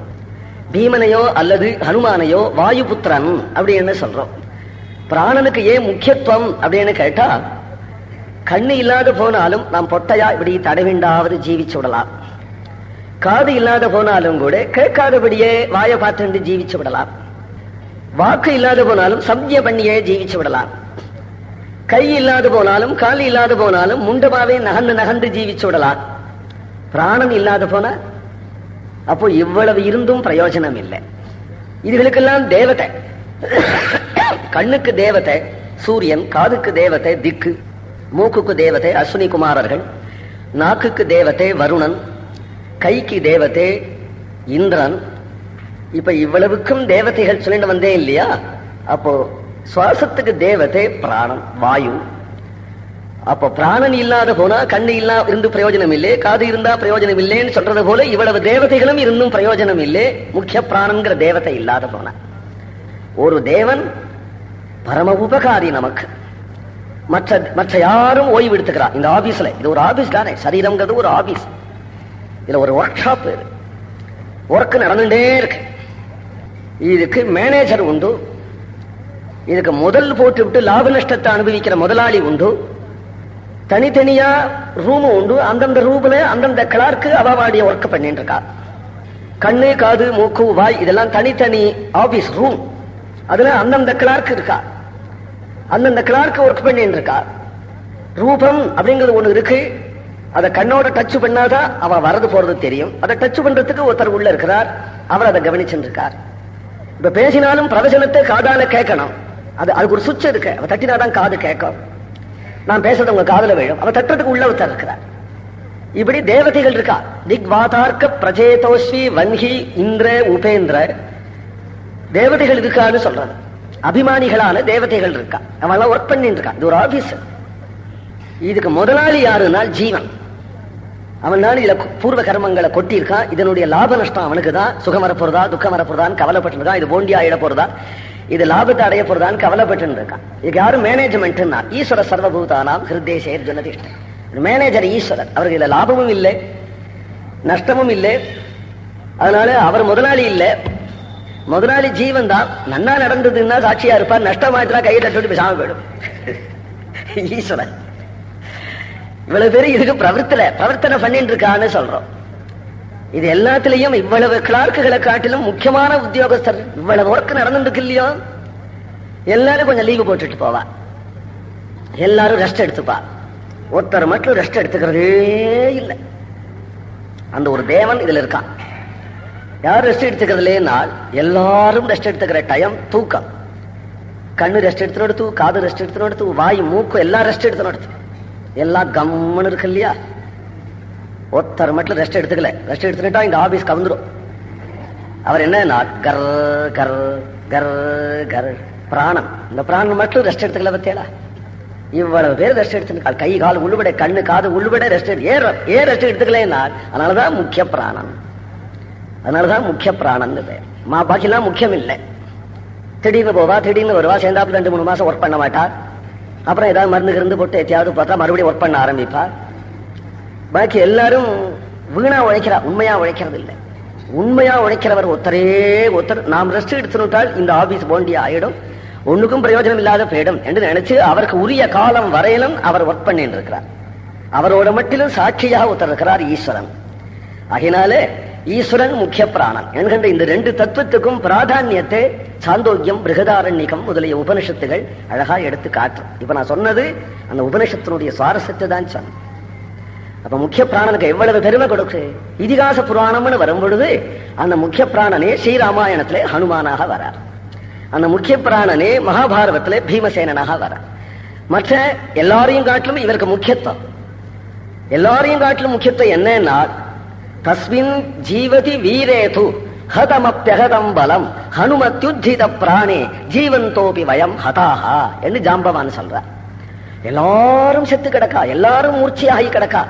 பீமனையோ அல்லது ஹனுமானையோ வாயு புத்திரன் அப்படின்னு சொல்றோம். பிராணனுக்கு ஏன் முக்கியத்துவம் அப்படின்னு கேட்டா கண்ணு இல்லாத போனாலும் நாம் பொட்டையா இப்படி தடவிண்டாவது ஜீவிச்சு விடலாம். காது இல்லாத போனாலும் கூட கேட்காதபடியே வாயை பார்த்துட்டு ஜீவிச்சு விடலாம். வாக்கு இல்லாத போனாலும் சப்ஜ பண்ணியே ஜீவிச்சு விடலாம். கை இல்லாத போனாலும் கால் இல்லாத போனாலும் முண்டமாவே நகர்ந்து நகர்ந்து ஜீவிச்சு விடலாம். பிராணம் இல்லாத போனா அப்போ இவ்வளவு இருந்தும் பிரயோஜனம் இல்லை. இதுகளுக்கெல்லாம் தேவதை. கண்ணுக்கு தேவதை சூரியன் காதுக்கு தேவதை திக்கு மூக்குக்கு தேவதை அஸ்வினி குமாரர்கள் நாக்குக்கு தேவதை வருணன் கைக்கு தேவதை இந்திரன். இப்ப இவ்வளவுக்கும் தேவதைகள் சொல்லிட்டு வந்தேன் இல்லையா? அப்போ சுவாசத்துக்கு தேவதை பிராணம் வாயு. அப்ப பிராணன் இல்லாத போனா கண்ணு இல்லா இருந்து பிரயோஜனம் இல்லை காது இருந்தா பிரயோஜனம் இல்லைன்னு சொல்றது போல இவ்வளவு தேவதைகளும் இருந்தும் பிரயோஜனம் இல்லை முக்கிய பிராணங்கிற தேவதை இல்லாத போனா ஒரு தேவன் பரம உபகாரி நமக்கு. மற்ற மற்ற யாரும் ஓய்வு எடுத்துக்கிறா. இந்த ஆபீஸ்ல இது ஒரு ஆபீஸ் தானே? சரீரம்ங்கிறது ஒரு ஆபீஸ். இதுல ஒரு ஒர்க் ஷாப் ஒர்க் நடந்துட்டே இருக்கு. இதுக்கு மேனேஜர் உண்டு. இதுக்கு முதல் போட்டு விட்டு லாப நஷ்டத்தை அனுபவிக்கிற முதலாளி உண்டு. தனித்தனியா ரூம் உண்டு. அந்தந்த ரூம்ல அந்தந்த கிளார்க்கு அவாவாடிய ஒர்க் பண்ணிட்டு இருக்கா கண்ணு காது மூக்கு வாய் இதெல்லாம் தனித்தனி ஆபீஸ் ரூம் அதுல அந்தந்த கிளார்க் இருக்கா. அந்தந்த கிளார்க் ஒர்க் பண்ணிட்டு இருக்கா ரூபம் அப்படிங்கிறது ஒண்ணு இருக்கு. அதை கண்ணோட டச் பண்ணாதான் அவ வரது போறது தெரியும். அதை டச் பண்றதுக்கு ஒருத்தர் உள்ள இருக்கிறார். அவர் அதை கவனிச்சுட்டு இருக்கார் இப்ப பேசினாலும் பிரவசனத்தை காதால கேட்கணும். அது அதுக்கு ஒரு சுவிட்ச் இருக்கு. அவ தட்டினாதான் காது கேட்கும். நான் பேசுறது உங்க காதுல விழும். அவ தட்டுறதுக்கு உள்ள ஒருத்தர் இருக்கிறார். இப்படி தேவதைகள் இருக்கா? திக்வாதார்க்க பிரஜேதோஸ்வி வன்ஹி இந்திர உபேந்திர. தேவதைகள் இருக்கான்னு சொல்றது அபிமானிகளான தேவதைகள் இருக்கா? அவெல்லாம் ஒர்க் பண்ணிட்டு இருக்கா. இது ஒரு ஆபீஸ் இதுக்கு முதலாளி யாருன்னா ஜீவன். அவனால இதுல பூர்வ கர்மங்களை கொட்டியிருக்கான். இதனுடைய லாப நஷ்டம் அவனுக்கு தான் சுகம் வரப்போறதா துக்கம் வரப்போறதான்னு கவலைப்பட்டு இது போண்டியா இட போறதா? இது லாபத்தை அடைய போறதான்னு கவலைப்பட்டு இருக்கான். இதுக்கு யாரும் மேனேஜ்மெண்ட் ஈஸ்வர சர்வபூதானாம் ஹிருதேசேர் ஜனதிஷ்ட. மேனேஜர் ஈஸ்வரர். அவருக்கு இதுல லாபமும் இல்லை நஷ்டமும் இல்லை. அதனால அவர் முதலாளி இல்லை. முதலாளி ஜீவன் தான். நன்னா நடந்ததுன்னா சாட்சியா இருப்பார். நஷ்டமாயிட்டா கையை தட்டு பேசாம போயிடும். ஈஸ்வரன் இவ்வளவு பேர் இதுக்கு பிரவர்த்தனை பிரவர்த்தனை பண்ணிட்டு இருக்கான்னு சொல்றோம். இது எல்லாத்திலையும் இவ்வளவு கிளார்க்குகளை காட்டிலும் முக்கியமான உத்தியோகஸ்தர் இவ்வளவு ஒர்க் நடந்துருக்கு இல்லையோ எல்லாரும் கொஞ்சம் லீவு போட்டுட்டு போவா. எல்லாரும் ரெஸ்ட் எடுத்துப்பா. ஒருத்தர் மட்டும் ரெஸ்ட் எடுத்துக்கிறதே இல்லை. அந்த ஒரு தேவன் இதுல இருக்கான். யார் ரெஸ்ட் எடுத்துக்கிறதுலேனால் எல்லாரும் ரெஸ்ட் எடுத்துக்கிற டைம் தூக்கம். கண்ணு ரெஸ்ட் எடுத்துன்னு எடுத்து காது ரெஸ்ட் எடுத்துன்னு எடுத்து வாய் மூக்கு எல்லாம் ரெஸ்ட் எடுத்துன்னு எடுத்து எல்லாம் கம்முன்னு இருக்கு இல்லையா? ஒருத்தர் மட்டும் ரெஸ்ட் எடுத்துக்கல. ரெஸ்ட் எடுத்துக்கிட்டா இந்த ஆபீஸ் கவுந்துரும். அவர் என்ன கர் கர் கர் கர். பிராணம். இந்த பிராணம் மட்டும் ரெஸ்ட் எடுத்துக்கல பத்தியாளா? இவ்வளவு பேர் ரெஸ்ட் எடுத்துருக்காள் கை கால் உள்ளுபட கண்ணு காது உள்ளுபட ரெஸ்ட் ஏன் ஏன் ரெஸ்ட் எடுத்துக்கலன்னா அதனாலதான் முக்கிய பிராணம். அதனாலதான் முக்கிய பிராணம் மா பாக்கிலாம் முக்கியம் இல்லை திடீர்னு போவா திடீர்னு வருவா சேர்ந்தாப்புல ரெண்டு மூணு மாசம் ஒர்க் பண்ண மாட்டா. அப்புறம் ஏதாவது மருந்து கிருந்து போட்டு எத்தியாவது பார்த்தா மறுபடியும் ஒர்க் பண்ண ஆரம்பிப்பா. பாக்கி எல்லாரும் வீணா உழைக்கிறா உண்மையா உழைக்கிறது இல்லை உண்மையா உழைக்கிறவர் ஒத்தரே ஒத்தர் நாம் ரெஸ்ட் எடுத்துட்டால் இந்த ஆபீஸ் போண்டியா ஆயிடும். ஒண்ணுக்கும் பிரயோஜனம் இல்லாத போயிடும் என்று நினைச்சு அவருக்கு உரிய காலம் வரையிலும் அவர் ஒர்க் பண்ணிட்டு இருக்கிறார். அவரோட மட்டிலும் சாட்சியாக ஒருத்தர் இருக்கிறார் ஈஸ்வரன். ஆகினாலே ஈஸ்வரன் முக்கிய பிராணன் என்கின்ற இந்த ரெண்டு தத்துவத்துக்கும் பிராதானியத்தை சாந்தோக்கியம் பிருகதாரண்யகம் முதலிய உபனிஷத்துகள் அழகா எடுத்து காட்டும். இப்ப நான் சொன்னது அந்த உபனிஷத்தினுடைய சுவாரஸ்யத்தை தான் சொன்னேன். அப்ப முக்கிய பிராணனுக்கு எவ்வளவு பெருமை கொடுக்கு இதிகாச புராணம்னு வரும் பொழுது அந்த முக்கிய பிராணனே ஸ்ரீராமாயணத்திலே ஹனுமானாக வரார். அந்த முக்கிய பிராணனே மகாபாரதத்திலே பீமசேனனாக வரார். மற்ற எல்லாரையும் காட்டிலும் இவருக்கு முக்கியத்துவம். எல்லாரையும் காட்டிலும் முக்கியத்துவம் என்னன்னா தஸ்மின் ஜீவதி வீரேது ஹதமப்பியகதம் பலம் ஹனுமத்யுத்தித பிராணே ஜீவந்தோபி வயம் ஹதாஹா என்று ஜாம்பவான் சொல்றார். எல்லாரும் செத்து கிடக்கா? எல்லாரும் மூர்ச்சியாகி கிடக்கா?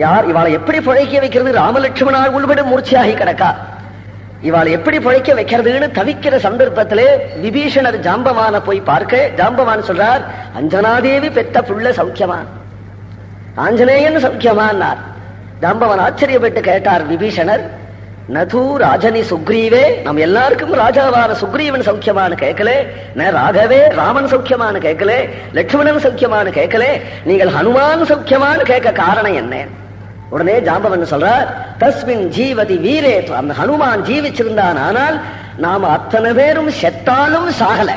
யார் இவாளை எப்படி பிழைக்க வைக்கிறது? ராமலட்சுமணால் உள்பட மூர்ச்சியாகி கிடக்கா. இவாளை எப்படி பிழைக்க வைக்கிறதுன்னு தவிக்கிற சந்தர்ப்பத்திலே விபீஷணர் ஜாம்பவான போய் பார்க்க ஜாம்பவான் சொல்றார் அஞ்சனாதேவி பெத்த புள்ள சௌக்கியமா ஆஞ்சநேயன் சௌக்கியமானார் ஜாம்பவான் ஆச்சரியப்பட்டு கேட்டார் விபீஷணர் நது ராஜனி சுக்ரீவே நம்ம எல்லாருக்கும் ராஜாவான சுக்ரீவன் சௌக்கியமானு கேட்கல ந ராகவே ராமன் சௌக்கியமானு கேட்கல லட்சுமணன் சௌக்கியமானு கேட்கல நீங்கள் ஹனுமான் சௌக்கியமானு கேட்க காரணம் என்ன? உடனே ஜாம்பவன் சொல்றார்? தஸ்மின் ஜீவதி வீரே அந்த ஹனுமான் ஜீவிச்சிருந்தான். ஆனால் நாம அத்தனை பேரும் செத்தாலும் சாகல.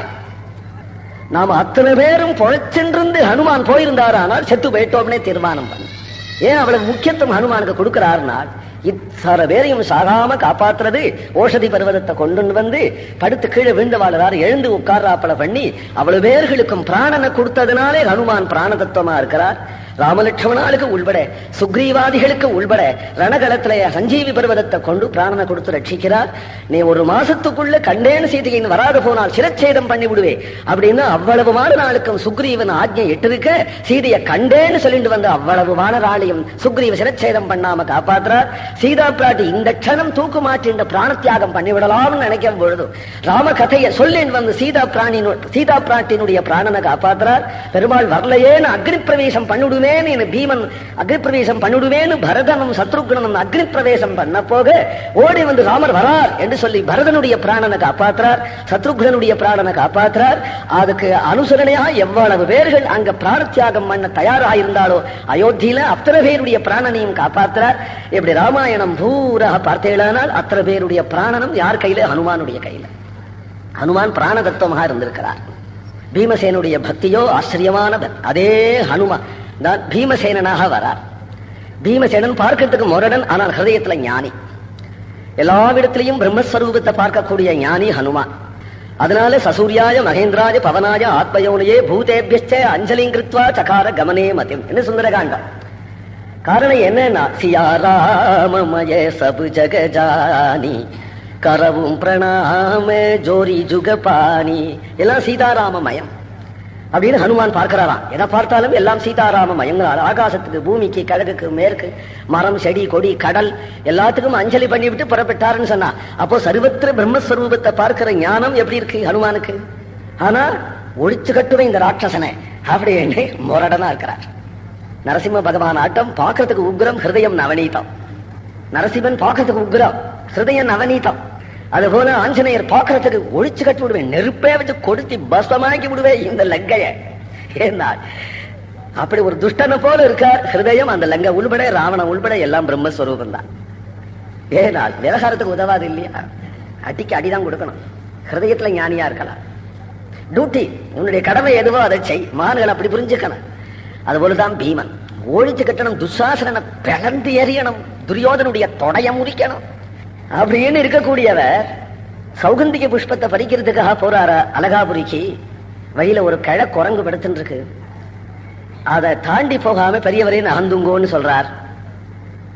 நாம அத்தனை பேரும் பொழைச்சென்றிருந்து ஹனுமான் போயிருந்தார். ஆனால் செத்து போயிட்டோம்னே தீர்மானம் பண்ணு. ஏன் அவ்வளவு முக்கியத்துவம் ஹனுமானுக்கு கொடுக்கிறாருனால் இத்தனை பேரையும் சாகாம காப்பாத்துறது ஓஷதி பருவதத்தை கொண்டு வந்து படுத்து கீழே விழுந்தவாளரார் எழுந்து உட்கார்றாப்பல பண்ணி அவ்வளவு பேர்களுக்கும் பிராணனை கொடுத்ததுனாலே ஹனுமான் பிராண தத்துவமா இருக்கிறார். ராமலட்சுமணாளுக்கு உள்பட சுக்ரீவாதிகளுக்கு உள்பட ரணகலத்திலே சஞ்சீவி பர்வதத்தை கொண்டு பிராணனை கொடுத்து ரட்சிக்கிறார். நீ ஒரு மாசத்துக்குள்ள கண்டேன் சீதையின் வராது போனால் சிரச்சேதம் பண்ணி விடுவே அப்படின்னு அவ்வளவு நாளுக்கும் சுக்ரீவன் ஆஜ்ஞை இட்டிருக்க சீதையை கண்டேன்னு சொல்லிட்டு வந்த அவ்வளவு வானராளையும் சுக்ரீவ சிரச்சேதம் பண்ணாம காப்பாத்துறார். சீதா பிராட்டி இந்த க்ஷணம் தூக்கு மாற்றி பிராணத்தியாகம் பண்ணிவிடலாம்னு நினைக்கும் பொழுது ராம கதையை சொல்லேன் வந்து சீதா பிராணினு சீதா பிராட்டினுடைய பிராணனை காப்பாத்துறார். பெருமாள் வரலையேன்னு அக்னி பிரவேசம் பண்ணிவிடுவேன் பீமன் அக்னி பிரவேசம் பரதனும் சத்ருகுணனும் அக்னி பிரவேசம் பண்ண போக ஓடி வந்து ராமர் வரார் என்று சொல்லி பரதனுடைய பிராணனை காப்பாற்றார் சத்ருகுணனுடைய பிராணனை காப்பாற்றார் அதுக்கு அனுசரணையா எவ்வளவு பேர்கள் அங்க பிராணத்தியாகம் பண்ண தயாராக இருந்தாலோ அயோத்தியில அத்தனை பேருடைய பிராணனையும் காப்பாற்றார் இப்படி ராமாயணம் பூரா பார்த்தேளானால் அத்தனை பேருடைய பிராணனும் யார் கையில? ஹனுமானுடைய கையில. ஹனுமான் பிராண தத்துவமாக இருந்திருக்கிறார். பீமசேனுடைய பக்தியோ ஆச்சரியமான அதே ஹனுமான். தான் பீமசேனனாக வரார். பீமசேனன் பார்க்கிறதுக்கு முரடன் ஆனால் ஹிரதயத்துல ஞானி. எல்லாவிடத்திலையும் பிரம்மஸ்வரூபத்தை பார்க்கக்கூடிய ஞானி ஹனுமான். அதனால சசூரியாய மகேந்திராய பவனாய ஆத்மயோனியே பூதேபியச்ச அஞ்சலிங் கிருத்வா சகார கமனே மதியம் என்ன சுந்தரகாண்டம்? காரணம் என்னன்னா சியாராமமய சபு ஜகஜானி கரவும் பிரணாம ஜோரி ஜுகபாணி. எல்லாம் சீதாராமமயம் அப்படின்னு ஹனுமான் பார்க்கிறாராம். எதை பார்த்தாலும் எல்லாம் சீதாராம மயங்கிறார் ஆகாசத்துக்கு பூமிக்கு கிழக்குக்கு மேற்கு மரம் செடி கொடி கடல் எல்லாத்துக்கும் அஞ்சலி பண்ணிவிட்டு புறப்பட்டாருன்னு சொன்னா அப்போ சர்வத்திர பிரம்மஸ்வரூபத்தை பார்க்கிற ஞானம் எப்படி இருக்கு ஹனுமானுக்கு? ஆனா ஒழிச்சு கட்டுவேன் இந்த ராட்சசனை. அப்படின்னு முரடனா இருக்கிறார். நரசிம்ம பகவான் ஆட்டம் பார்க்கறதுக்கு உக்ரம் ஹிருதயம் நவநீதம். நரசிம்மன் பார்க்கறதுக்கு உக்ரம் ஹிருதயம் நவநீதம். அது போல ஆஞ்சநேயர் பாக்குறதுக்கு ஒழிச்சு கட்டி விடுவேன். நெருப்பே வச்சு கொடுத்து பஸ்வமாக்கி விடுவேன் இந்த லங்கைய. ஏன்னா அப்படி ஒரு துஷ்டனை போல இருக்கார் ஹிருதயம். அந்த லங்கை உள்பட ராவணன் உள்பட எல்லாம் பிரம்மஸ்வரூபம் தான் ஏனால் விவகாரத்துக்கு உதவாது இல்லையா? அடிக்கு அடிதான் கொடுக்கணும். ஹிருதயத்துல ஞானியா இருக்கலாம். டியூட்டி உன்னுடைய கடமை எதுவோ அதை செய். மான்கள் அப்படி புரிஞ்சுக்கணும். அதுபோலதான் பீமன். ஒழிச்சு கட்டணும் துசாசனனை பிளந்து எறியணும். துரியோதனுடைய தொடைய முறிக்கணும். அப்படின்னு இருக்கக்கூடியவர் சௌகந்திக புஷ்பத்தை பறிக்கிறதுக்காக போறாரா அலகாபுரிக்கு வழியில ஒரு கிழ குரங்கு படுத்துட்டு இருக்கு அதை தாண்டி போகாம பெரியவரே அகந்துங்கோன்னு சொல்றார்.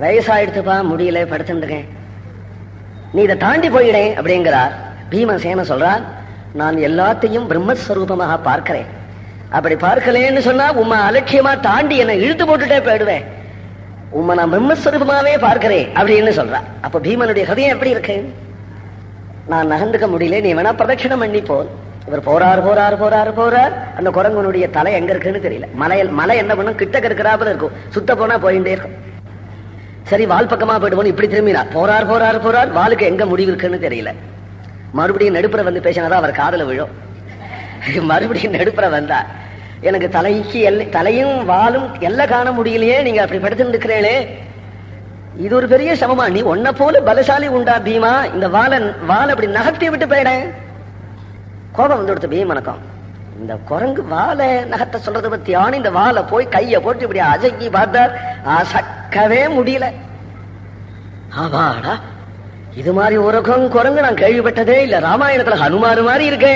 வயசாயிடுத்துப்பா முடியல படுத்துருக்கேன் நீ இதை தாண்டி போயிடேன் அப்படிங்கிறார். பீமசேன சொல்றார் நான் எல்லாத்தையும் பிரம்மஸ்வரூபமாக பார்க்கிறேன். அப்படி பார்க்கலேன்னு சொன்னா உமா அலட்சியமா தாண்டி என்னை இழுத்து போட்டுட்டே போயிடுவேன். உம்மை நான் பிரம்மஸ்வரூபமாவே பார்க்கிறேன் அப்படின்னு சொல்றா. அப்ப பீமனுடைய ஹதயம் எப்படி இருக்கு? நான் நகர்ந்துக்க முடியல நீ வேணா பிரதட்சிணம் பண்ணி போ. இவர் போறார் போறார் போறார் போறார். அந்த குரங்குனுடைய தலை எங்க இருக்குன்னு தெரியல. மலையில் மலை என்ன பண்ணும்? கிட்டக்க இருக்கிறாப்புல இருக்கும். சுத்த போனா போயிட்டே இருக்கும். சரி வால் பக்கமா போயிட்டு இப்படி திரும்பினார் போறார் போறார் போறார். வாளுக்கு எங்க முடிவு இருக்குன்னு தெரியல. மறுபடியும் நடுப்புற வந்து பேசினதா அவர் காதல விழும். மறுபடியும் நடுப்புற வந்தா. எனக்கு தலைக்கு எல்லை தலையும் வாலும் எல்லாம் காண முடியலையே நீங்க அப்படி படுத்து இருக்கிறீங்களே. இது ஒரு பெரிய சமமா? நீ ஒன்ன போல பலசாலி உண்டா பீமா? இந்த வாலன் வால் அப்படி நகர்த்தி விட்டு போயிட கோபம் வந்து கொடுத்த பீமனக்கம் இந்த குரங்கு வாலை நகத்தை சொல்றதை பத்தி ஆன இந்த வாழை போய் கைய போட்டு இப்படி அசக்கி பார்த்தார். அசக்கவே முடியல. ஆமாடா இது மாதிரி ஒரு குரங்கு நான் கேள்விப்பட்டதே இல்ல. ராமாயணத்துல ஹனுமாறு மாதிரி இருக்கே.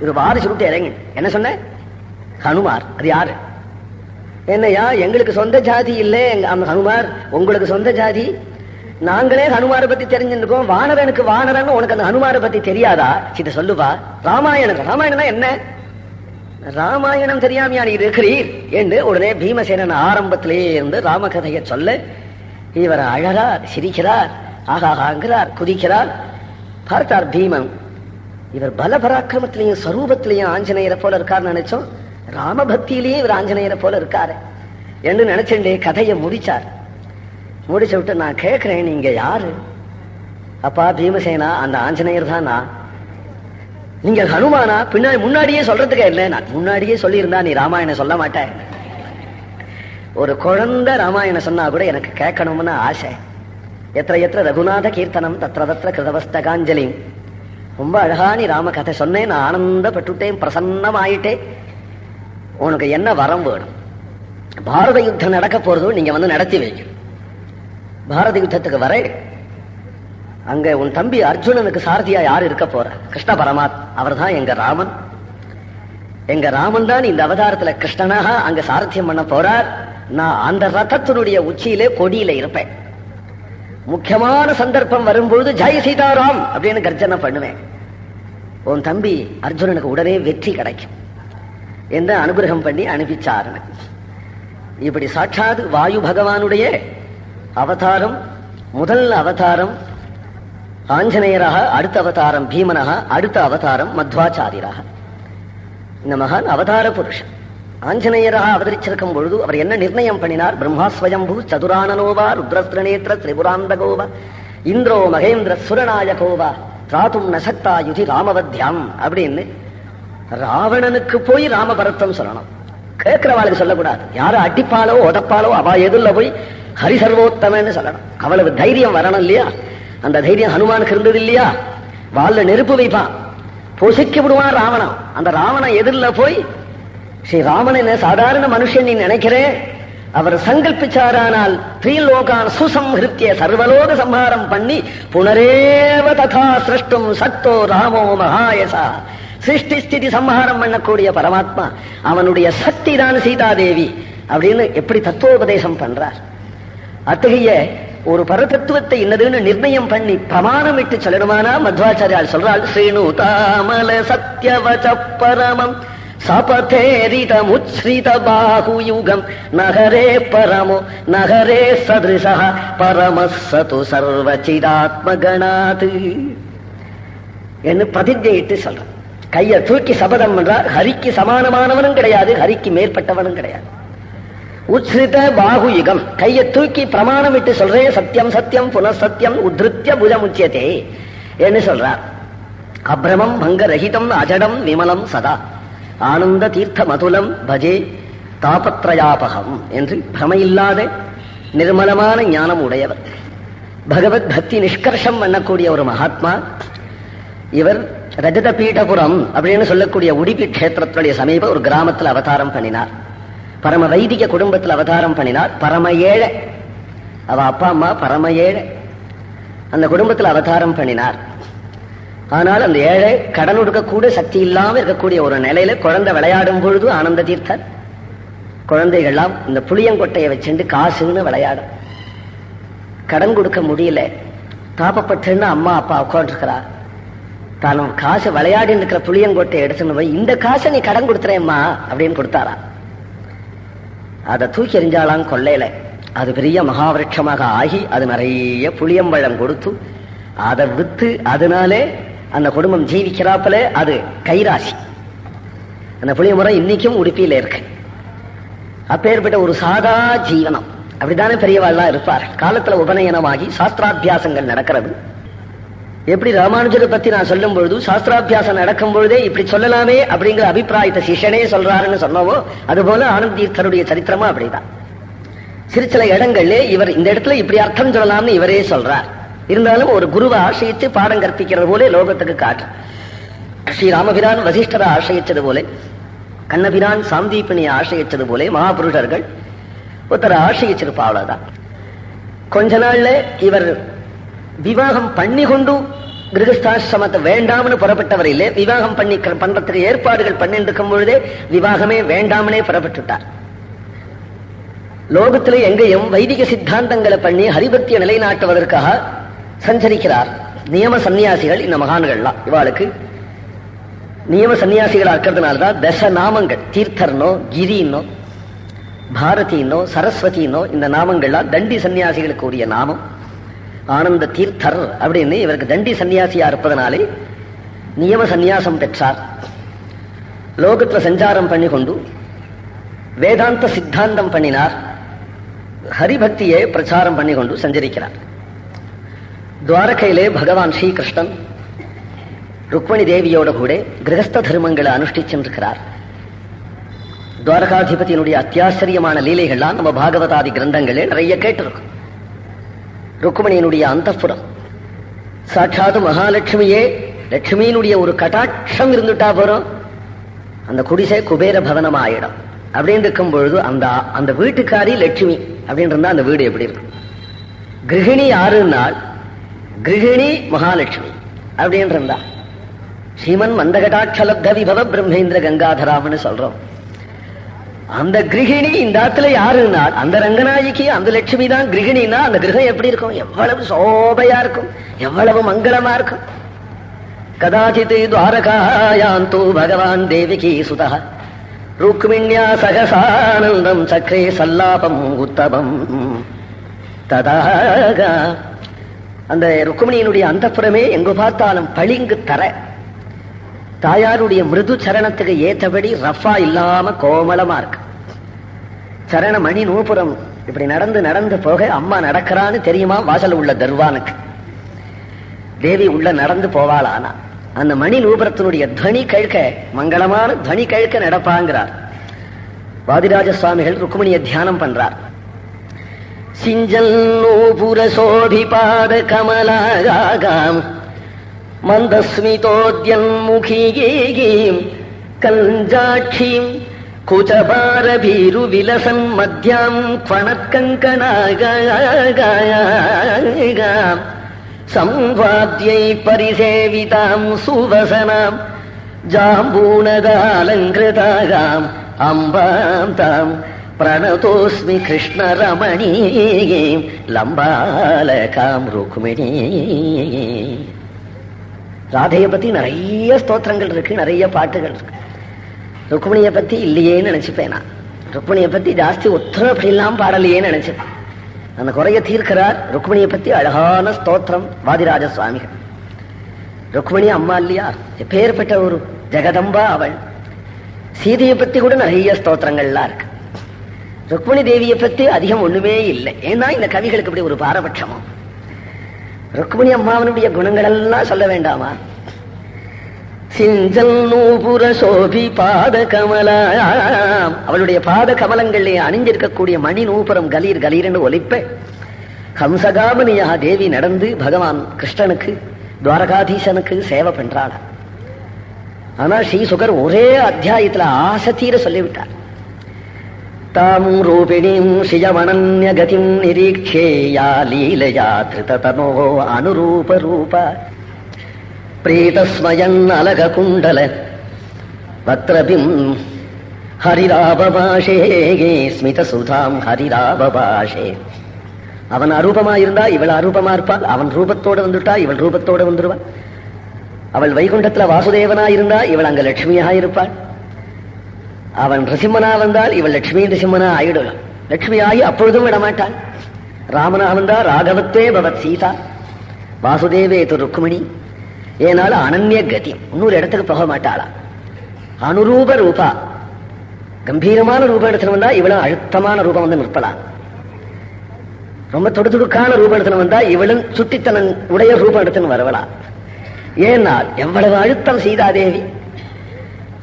இது வாரி சுருட்டு இறங்கி. என்ன சொன்ன? ஹனுமார். அது யாரு? என்னையா? எங்களுக்கு சொந்த ஜாதி இல்லை. ஹனுமார் உங்களுக்கு சொந்த ஜாதி? நாங்களே ஹனுமாரை பத்தி தெரிஞ்சிருக்கோம். வானரனுக்கு வானரன் உனக்கு அந்த ஹனுமாரை பத்தி தெரியாதா? இதை சொல்லுவா. ராமாயணம் ராமாயணம் என்ன? ராமாயணம் தெரியாமையா நீ இருக்கிறீர்? என்று உடனே பீமசேனன் ஆரம்பத்திலேயே இருந்து ராமகதையை சொல்ல இவர் அழகார் சிரிக்கிறார் ஆகாங்கிறார் குதிக்கிறார். பார்த்தார் பீமன். இவர் பல பராக்கிரமத்திலையும் சரூபத்திலையும் ஆஞ்சநேயரை போல இருக்கார்னு நினைச்சோம். ராமபக்தியிலேயே இவர் ஆஞ்சநேயரை போல இருக்காரு. என்று நினைச்சுட்டே கதையை முடிச்சார். முடிச்சு விட்டு நான் கேட்கிறேன் நீங்க யாரு? அப்பா பீமசேனா அந்த ஆஞ்சநேயர் தானா? நீங்க ஹனுமானா? பின்னாடி முன்னாடியே சொல்றதுக்கு இல்லை நான் முன்னாடியே சொல்லியிருந்தா நீ ராமாயணம் சொல்ல மாட்டேன் ஒரு குழந்தை ராமாயணம் சொன்னா கூட எனக்கு கேட்கணும்னு ஆசை. எத்த எத்த ரகுநாத கீர்த்தனம் தத்திர கிருதவஸ்தகாஞ்சலி ரொம்ப அழகா நீ ராம கதை சொன்னேன் நான் ஆனந்தப்பட்டுட்டேன் பிரசன்னமாயிட்டேன். உனக்கு என்ன வரம் வேணும்? பாரத யுத்தம் நடக்க போறதும் நீங்க வந்து நடத்தி வைக்க பாரத யுத்தத்துக்கு வர அங்க உன் தம்பி அர்ஜுனனுக்கு சாரதியா யார் இருக்க போற? கிருஷ்ண பரமாத் அவர் தான் எங்க ராமன். எங்க ராமன் தான் இந்த அவதாரத்துல கிருஷ்ணனாக அங்க சாரத்தியம் பண்ண போறார். நான் அந்த ரதத்தினுடைய உச்சியிலே கொடியில இருப்பேன். முக்கியமான சந்தர்ப்பம் வரும்பொழுது ஜெய் சீதாராம் அப்படின்னு கர்ஜனை பண்ணுவேன். உன் தம்பி அர்ஜுனனுக்கு உடனே வெற்றி கிடைக்கும். என்று அனுகிரகம் பண்ணி அனுப்பிச்சாருன்னு இப்படி சாட்சாத் வாயு பகவானுடைய அவதாரம் முதல் அவதாரம் ஆஞ்சநேயராக அடுத்த அவதாரம் பீமனாக அடுத்த அவதாரம் மத்வாச்சாரியராக இந்த மகான் அவதார புருஷன். ஆஞ்சநேயராக அவதரிச்சிருக்கும் பொழுது அவர் என்ன நிர்ணயம் பண்ணினார்? பிரம்மா ஸ்வயம்பு சதுரானனோவா ருத்ரஸ்திரநேத்திர திரிபுராந்தகோவா இந்திரோ மகேந்திர சுரநாயகோவா திராத்தும் நசக்தா யுதி ராமவத்யாம் அப்படின்னு ராவணனுக்கு போய் ராமபரத்தம் சொல்லணும். கேட்கிறவாளுக்கு சொல்லக்கூடாது. யாரும் அடிப்பாலோ உதப்பாலோ அவ எதுல போய் ஹரிசர்வோத்தமன்னு சொல்லணும். அவளுக்கு தைரியம் வரணும் இல்லையா? அந்த தைரியம் ஹனுமானுக்கு இருந்தது இல்லையா? வால்ல நெருப்பு வைப்பான். பொசிக்க விடுவான் ராவணன். அந்த ராவணன் எதிரில் போய் ஸ்ரீ ராமன் சாதாரண மனுஷன் நீ நினைக்கிறேன் அவர் சங்கல்பிச்சாரானால் திரீலோகான் சுசம்ஹிருத்திய சர்வலோக சம்ஹாரம் பண்ணி புனரேவ ததா சிருஷ்டும் சத்தோ ராமோ மகாயசா. சிருஷ்டி ஸ்திதி சம்ஹாரம் பண்ணக்கூடிய பரமாத்மா அவனுடைய சக்தி தான் சீதாதேவி அப்படின்னு எப்படி தத்துவோபதேசம் பண்றார். அத்தகைய ஒரு பரதத்துவத்தை இன்னதுன்னு நிர்ணயம் பண்ணி பிரமாணம் இட்டு சொல்லணுமானா மத்வாச்சாரியால் சொல்றாள் ஸ்ரீனு தாமல சத்யவச்ச பரமம் சபதேரிதமுத்ரிதபாகுயுகம் நகரே பரமோ நகரே சதிருஷா பரமசது சர்வச்சிதாத்மகணாது என்று பிரதிஜையிட்டு சொல்றான் கையை தூக்கி சபதம் என்றால் ஹரிக்கு சமானமானவனும் கிடையாது ஹரிக்கு மேற்பட்டவனும் கிடையாது. உச்சிரித பாகுயுகம். கையை தூக்கி பிரமாணம் விட்டு சொல்றேன் சத்தியம் சத்தியம் புனசத்தியம் உத்ருத்திய புஜமுச்சியதே என்று சொல்றார். அப்ரமம் பங்கரகிதம் அஜடம் விமலம் சதா. ஆனந்த தீர்த்த மதுலம் பஜே தாபத்ரயாபகம் என்று பிரமையில்லாத நிர்மலமான ஞானம் உடையவர். பகவத் பக்தி நிஷ்கர்ஷம் பண்ணக்கூடிய ஒரு மகாத்மா. இவர் ரஜத பீடபுரம் அப்படின்னு சொல்லக்கூடிய உடுப்பி கஷேத்திரத்துடைய சமீப ஒரு கிராமத்தில் அவதாரம் பண்ணினார். பரம வைதிக குடும்பத்தில் அவதாரம் பண்ணினார். பரம ஏழை அவ அப்பா அம்மா பரம ஏழை அந்த குடும்பத்தில் அவதாரம் பண்ணினார். ஆனால் அந்த ஏழை கடன் கொடுக்க சக்தி இல்லாம இருக்கக்கூடிய ஒரு நிலையில குழந்தை விளையாடும் பொழுது ஆனந்த தீர்த்தர். குழந்தைகள்லாம் இந்த புளியங்கொட்டையை வச்சுட்டு காசுன்னு விளையாடும். கடன் கொடுக்க முடியல. தாப்பப்பட்டுன்னு அம்மா அப்பா உட்காந்துருக்கிறார் தானும் காசு விளையாடி இருக்கிற புளியங்கொட்டையை எடுத்துன்னு போய் இந்த காசை நீ கடன் கொடுத்துறேம்மா அப்படின்னு கொடுத்தாரா அதை தூக்கி எறிஞ்சாலாம் கொள்ளையில. அது பெரிய மகாவிருட்சமாக ஆகி அது நிறைய புளியம்பழம் கொடுத்து அதை வித்து அதனாலே அந்த குடும்பம் ஜீவிக்கிறாப்புல அது கைராசி. அந்த புளிய முறை இன்னைக்கும் உடுப்பியில இருக்கு. அப்பேற்பட்ட ஒரு சாதா ஜீவனம். அப்படித்தானே பெரியவாள்லாம் இருப்பார். காலத்துல உபநயனமாகி சாஸ்திராபியாசங்கள் நடக்கிறது. எப்படி ராமானுஜரை பத்தி நான் சொல்லும் பொழுது சாஸ்திராபியாசம் நடக்கும் பொழுதே இப்படி சொல்லலாமே அப்படிங்கிற அபிப்பிராயத்தை சிஷனே சொல்றாருன்னு சொன்னவோ அதுபோல ஆனந்த் தீர்த்தருடைய சரித்திரமா அப்படிதான். சிறு சில இடங்கள்ல இவர் இந்த இடத்துல இப்படி அர்த்தம் சொல்லலாம்னு இவரே சொல்றார். இருந்தாலும் ஒரு குருவை ஆசிரித்து பாடம் கற்பிக்கிறது போல லோகத்துக்கு காற்று ஸ்ரீ ராமபிரான் வசிஷ்டரை ஆசிரியச்சது போல கண்ணபிரான் சாந்தீபனியை ஆசிரியச்சது போல மகாபுருஷர்கள் ஒருத்தரை ஆசிரிச்சிருப்பா அவ்வளவுதான். கொஞ்ச நாள்ல இவர் விவாகம் பண்ணி கொண்டு கிரகஸ்தாசிரமத்தை வேண்டாம்னு புறப்பட்டவர் இல்லை விவாகம் பண்ணி பண்றதுக்கு ஏற்பாடுகள் பண்ணிட்டு இருக்கும் பொழுதே விவாகமே வேண்டாமனே புறப்பட்டுட்டார். லோகத்திலே எங்கேயும் வைதிக சித்தாந்தங்களை பண்ணி ஹரிபக்தியை நிலைநாட்டுவதற்காக சஞ்சரிக்கிறார். நியம சன்னியாசிகள் இந்த மகான்கள்லாம். இவாளுக்கு நியம சன்னியாசிகளா இருக்கிறதுனாலதான் தச நாமங்கள் தீர்த்தர்னோ கிரின்னோ பாரதினோ சரஸ்வதினோ இந்த நாமங்கள்லாம் தண்டி சன்னியாசிகளுக்கு உரிய நாமம். ஆனந்த தீர்த்தர் அப்படின்னு இவருக்கு தண்டி சன்னியாசியா இருப்பதனாலே நியம சந்நியாசம் பெற்றார். லோகத்துல சஞ்சாரம் பண்ணி கொண்டு வேதாந்த சித்தாந்தம் பண்ணினார். ஹரிபக்தியை பிரச்சாரம் பண்ணி கொண்டு சஞ்சரிக்கிறார். துவாரகையிலே பகவான் ஸ்ரீகிருஷ்ணன் ருக்மணி தேவியோட கூட கிரகஸ்த தர்மங்களை அனுஷ்டிச்சென்றிருக்கிறார் துவாரகாதிபதியினுடைய அத்தியாச்சரியமான லீலைகள்லாம் நம்ம பாகவதாதி கிரந்தங்களே நிறைய கேட்டிருக்கும். ருக்மணியினுடைய அந்தப்புறம் சாட்சாது மகாலட்சுமியே லட்சுமியினுடைய ஒரு கட்டாட்சம் இருந்துட்டா போறோம். அந்த குடிசை குபேர பவனம் ஆயிடும் அப்படின்னு இருக்கும் பொழுது அந்த அந்த வீட்டுக்காரி லட்சுமி அப்படின்னு இருந்தா அந்த வீடு எப்படி இருக்கும்? கிரகிணி யாருன்னால் கிரகிணி மகாலட்சுமி அப்படின்னு இருந்தா. ஸ்ரீமன் மந்தகடாட்சலப்த விபவ பிரம்மேந்திர கங்காதராமன்னு சொல்றோம். அந்த கிரகிணி இந்த ஆத்துல யாருன்னா அந்த ரங்கநாயகி அந்த லட்சுமி தான் கிரகிணினா அந்த கிரகம் எப்படி இருக்கும்? எவ்வளவு சோபையா இருக்கும்? எவ்வளவு மங்களமா இருக்கும்? கதாச்சித் துவாரகாயாந்தோ பகவான் தேவிகி சுதா ருக்மிண்யா சகசானந்தம் சக்கரே சல்லாபம் உத்தமம் ததாக. அந்த ருக்மிணியினுடைய அந்தப்புறமே எங்கு பார்த்தாலும் பளிங்கு தர. தாயாருடைய மிருது சரணத்துக்கு ஏற்றபடி ரஃபா இல்லாம கோமளமா இருக்கு. சரண மணி நூபுரம் இப்படி நடந்து நடந்து போக அம்மா நடக்கிறான்னு தெரியுமா? வாசல் உள்ள தர்வானுக்கு. தேவி உள்ள நடந்து போவாளானா. அந்த மணி நூபுரத்தினுடைய துவனி கழுக்க மங்களமான துவனி கழுக்க நடப்பாங்கிறார். வாதிராஜ சுவாமிகள் ருக்மணிய தியானம் பண்றார். சிஞ்சல் நூபுர சோபிபாத கமலாகாம் मन्दस्मितोद्यम्मुखीयेयीम् कञ्जाक्षीम् कुचपार भीरुविलसम् मध्याम् क्षणत् संवाद्यै परिसेविताम् सुवसनाम् जाम्बूनदालङ्कृता गाम् अम्बा प्रणतोऽस्मि कृष्ण रमणीयीम् लम्बालकाम् रुक्मिणीये ராதையை பத்தி நிறைய ஸ்தோத்திரங்கள் இருக்கு நிறைய பாட்டுகள் இருக்கு. ருக்மிணிய பத்தி இல்லையேன்னு நினைச்சுப்பேன் நான். ருக்மிணிய பத்தி ஜாஸ்தி உத்தரம் அப்படிலாம் பாடலையேன்னு நினைச்சேன் அந்த குறைய தீர்க்கிறார் ருக்மிணிய பத்தி அழகான ஸ்தோத்திரம் வாதிராஜ சுவாமிகள். ருக்மிணி அம்மா இல்லையா? எப்பேற்பட்ட ஒரு ஜெகதம்பா அவள். சீதையை பத்தி கூட நிறைய ஸ்தோத்திரங்கள்லாம் இருக்கு. ருக்மிணி தேவியை பத்தி அதிகம் ஒண்ணுமே இல்லை. ஏன்னா இந்த கவிகளுக்கு இப்படி ஒரு பாரபட்சமும். ருக்மிணி அம்மாவனுடைய குணங்கள் எல்லாம் சொல்ல வேண்டாமா? சிஞ்சல் நூபுர சோபி பாத கமலாம். அவளுடைய பாத கமலங்களிலே அணிஞ்சிருக்கக்கூடிய மணி நூபுரம் கலீர் கலீர்னு ஒலிப்ப. ஹம்சகாமனியா தேவி நடந்து பகவான் கிருஷ்ணனுக்கு துவாரகாதீசனுக்கு சேவை பண்றாள் ஆனா ஸ்ரீ சுகர் ஒரே அத்தியாயத்துல ஆசத்தீர சொல்லிவிட்டார். தாம் ரூபிணீம் ஸ்ரீயமனன்ய கதிம் நிரீட்சேயா லீலயா திருதனோ அனுரூப ரூப. பிரீதஸ்மயன் அலக குண்டல வக்ரபிம் ஹரிராபபாஷே ஸ்மித சுதாம் ஹரிராபபாஷே அவன் அரூபமா இருந்தா இவள் அரூபமா இருப்பாள். அவன் ரூபத்தோட வந்துட்டா இவள் ரூபத்தோட வந்துருவாள் அவள் வைகுண்டத்துல வாசுதேவனா இருந்தா இவள் அங்க லட்சுமியாக இருப்பாள் அவன் ரிசிம்மனா வந்தால் இவள் லட்சுமி ரிசிம்மனா ஆயிடும் லட்சுமி ஆகி அப்பொழுதும் விடமாட்டாள். ராமனா வந்தா ராகவத்தே பவத் சீதா. வாசுதேவே து ருக்மிணி. ஏனால அனன்ய கதி. இன்னொரு இடத்துக்கு போக மாட்டாளா. அனுரூப ரூபா. கம்பீரமான ரூபம் எடுத்துன்னு வந்தா இவளும் அழுத்தமான ரூபம் வந்து நிற்பலாம். ரொம்ப தொடுதுடுக்கான ரூபம் எடுத்துன்னு வந்தா இவளும் சுட்டித்தனன் உடைய ரூபம் எடுத்துன்னு வரவலாம். ஏனால் எவ்வளவு அழுத்தம் சீதாதேவி.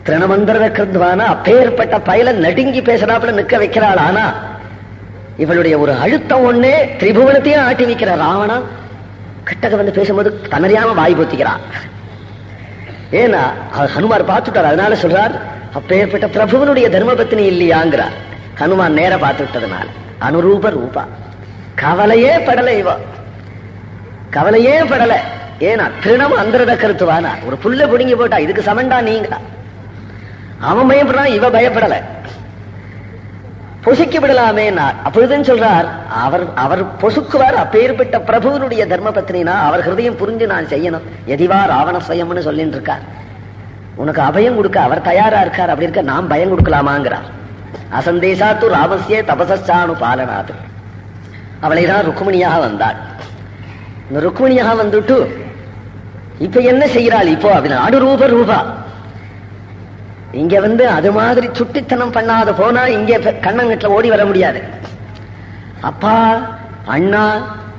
திரணமந்திர கிருத்வான அப்பேற்பட்ட பயல நடுங்கி பேசுறாப்புல நிக்க வைக்கிறாள். ஆனா இவளுடைய ஒரு அழுத்தம் ஒண்ணே திரிபுவனத்தையும் ஆட்டி வைக்கிற ராவணா கிட்டக்க வந்து பேசும்போது தனறியாம வாய் போத்திக்கிறான் ஏன்னா அவர் ஹனுமார் பார்த்துட்டார். அதனால சொல்றார் அப்பேற்பட்ட பிரபுவனுடைய தர்மபத்தினி இல்லையாங்கிறார். ஹனுமான் நேர பார்த்து விட்டதுனால அனுரூப ரூபா. கவலையே படல இவ. கவலையே படல. ஏன்னா திருணம் அந்தரத கருத்துவானா ஒரு புல்ல புடுங்கி போட்டா இதுக்கு சமண்டா நீங்க அவன் பயப்படுறான் இவ பயப்படல. பொசுக்கி விடலாமே அப்பொழுதுன்னு சொல்றார் அவர் அவர் பொசுக்குவார். அப்பேற்பட்ட பிரபுவனுடைய தர்ம பத்னினா அவர் ஹிருதயம் புரிஞ்சு நான் செய்யணும். எதிவா ராவண சுயம்னு சொல்லிட்டு இருக்கார் உனக்கு அபயம் கொடுக்க அவர் தயாரா இருக்கார். அப்படி இருக்க நாம் பயம் கொடுக்கலாமாங்கிறார். அசந்தேசாத்து ராமசிய தபசானு பாலனாது அவளைதான் ருக்மிணியாக வந்தாள். இந்த ருக்மிணியாக வந்துட்டு இப்ப என்ன செய்கிறாள்? இப்போ அப்படின்னு அனுரூப ரூபா இங்க வந்து அது மாதிரி சுட்டித்தனம் பண்ணாத போனா இங்க கண்ணங்கட்டில ஓடி வர முடியாது. அப்பா அண்ணா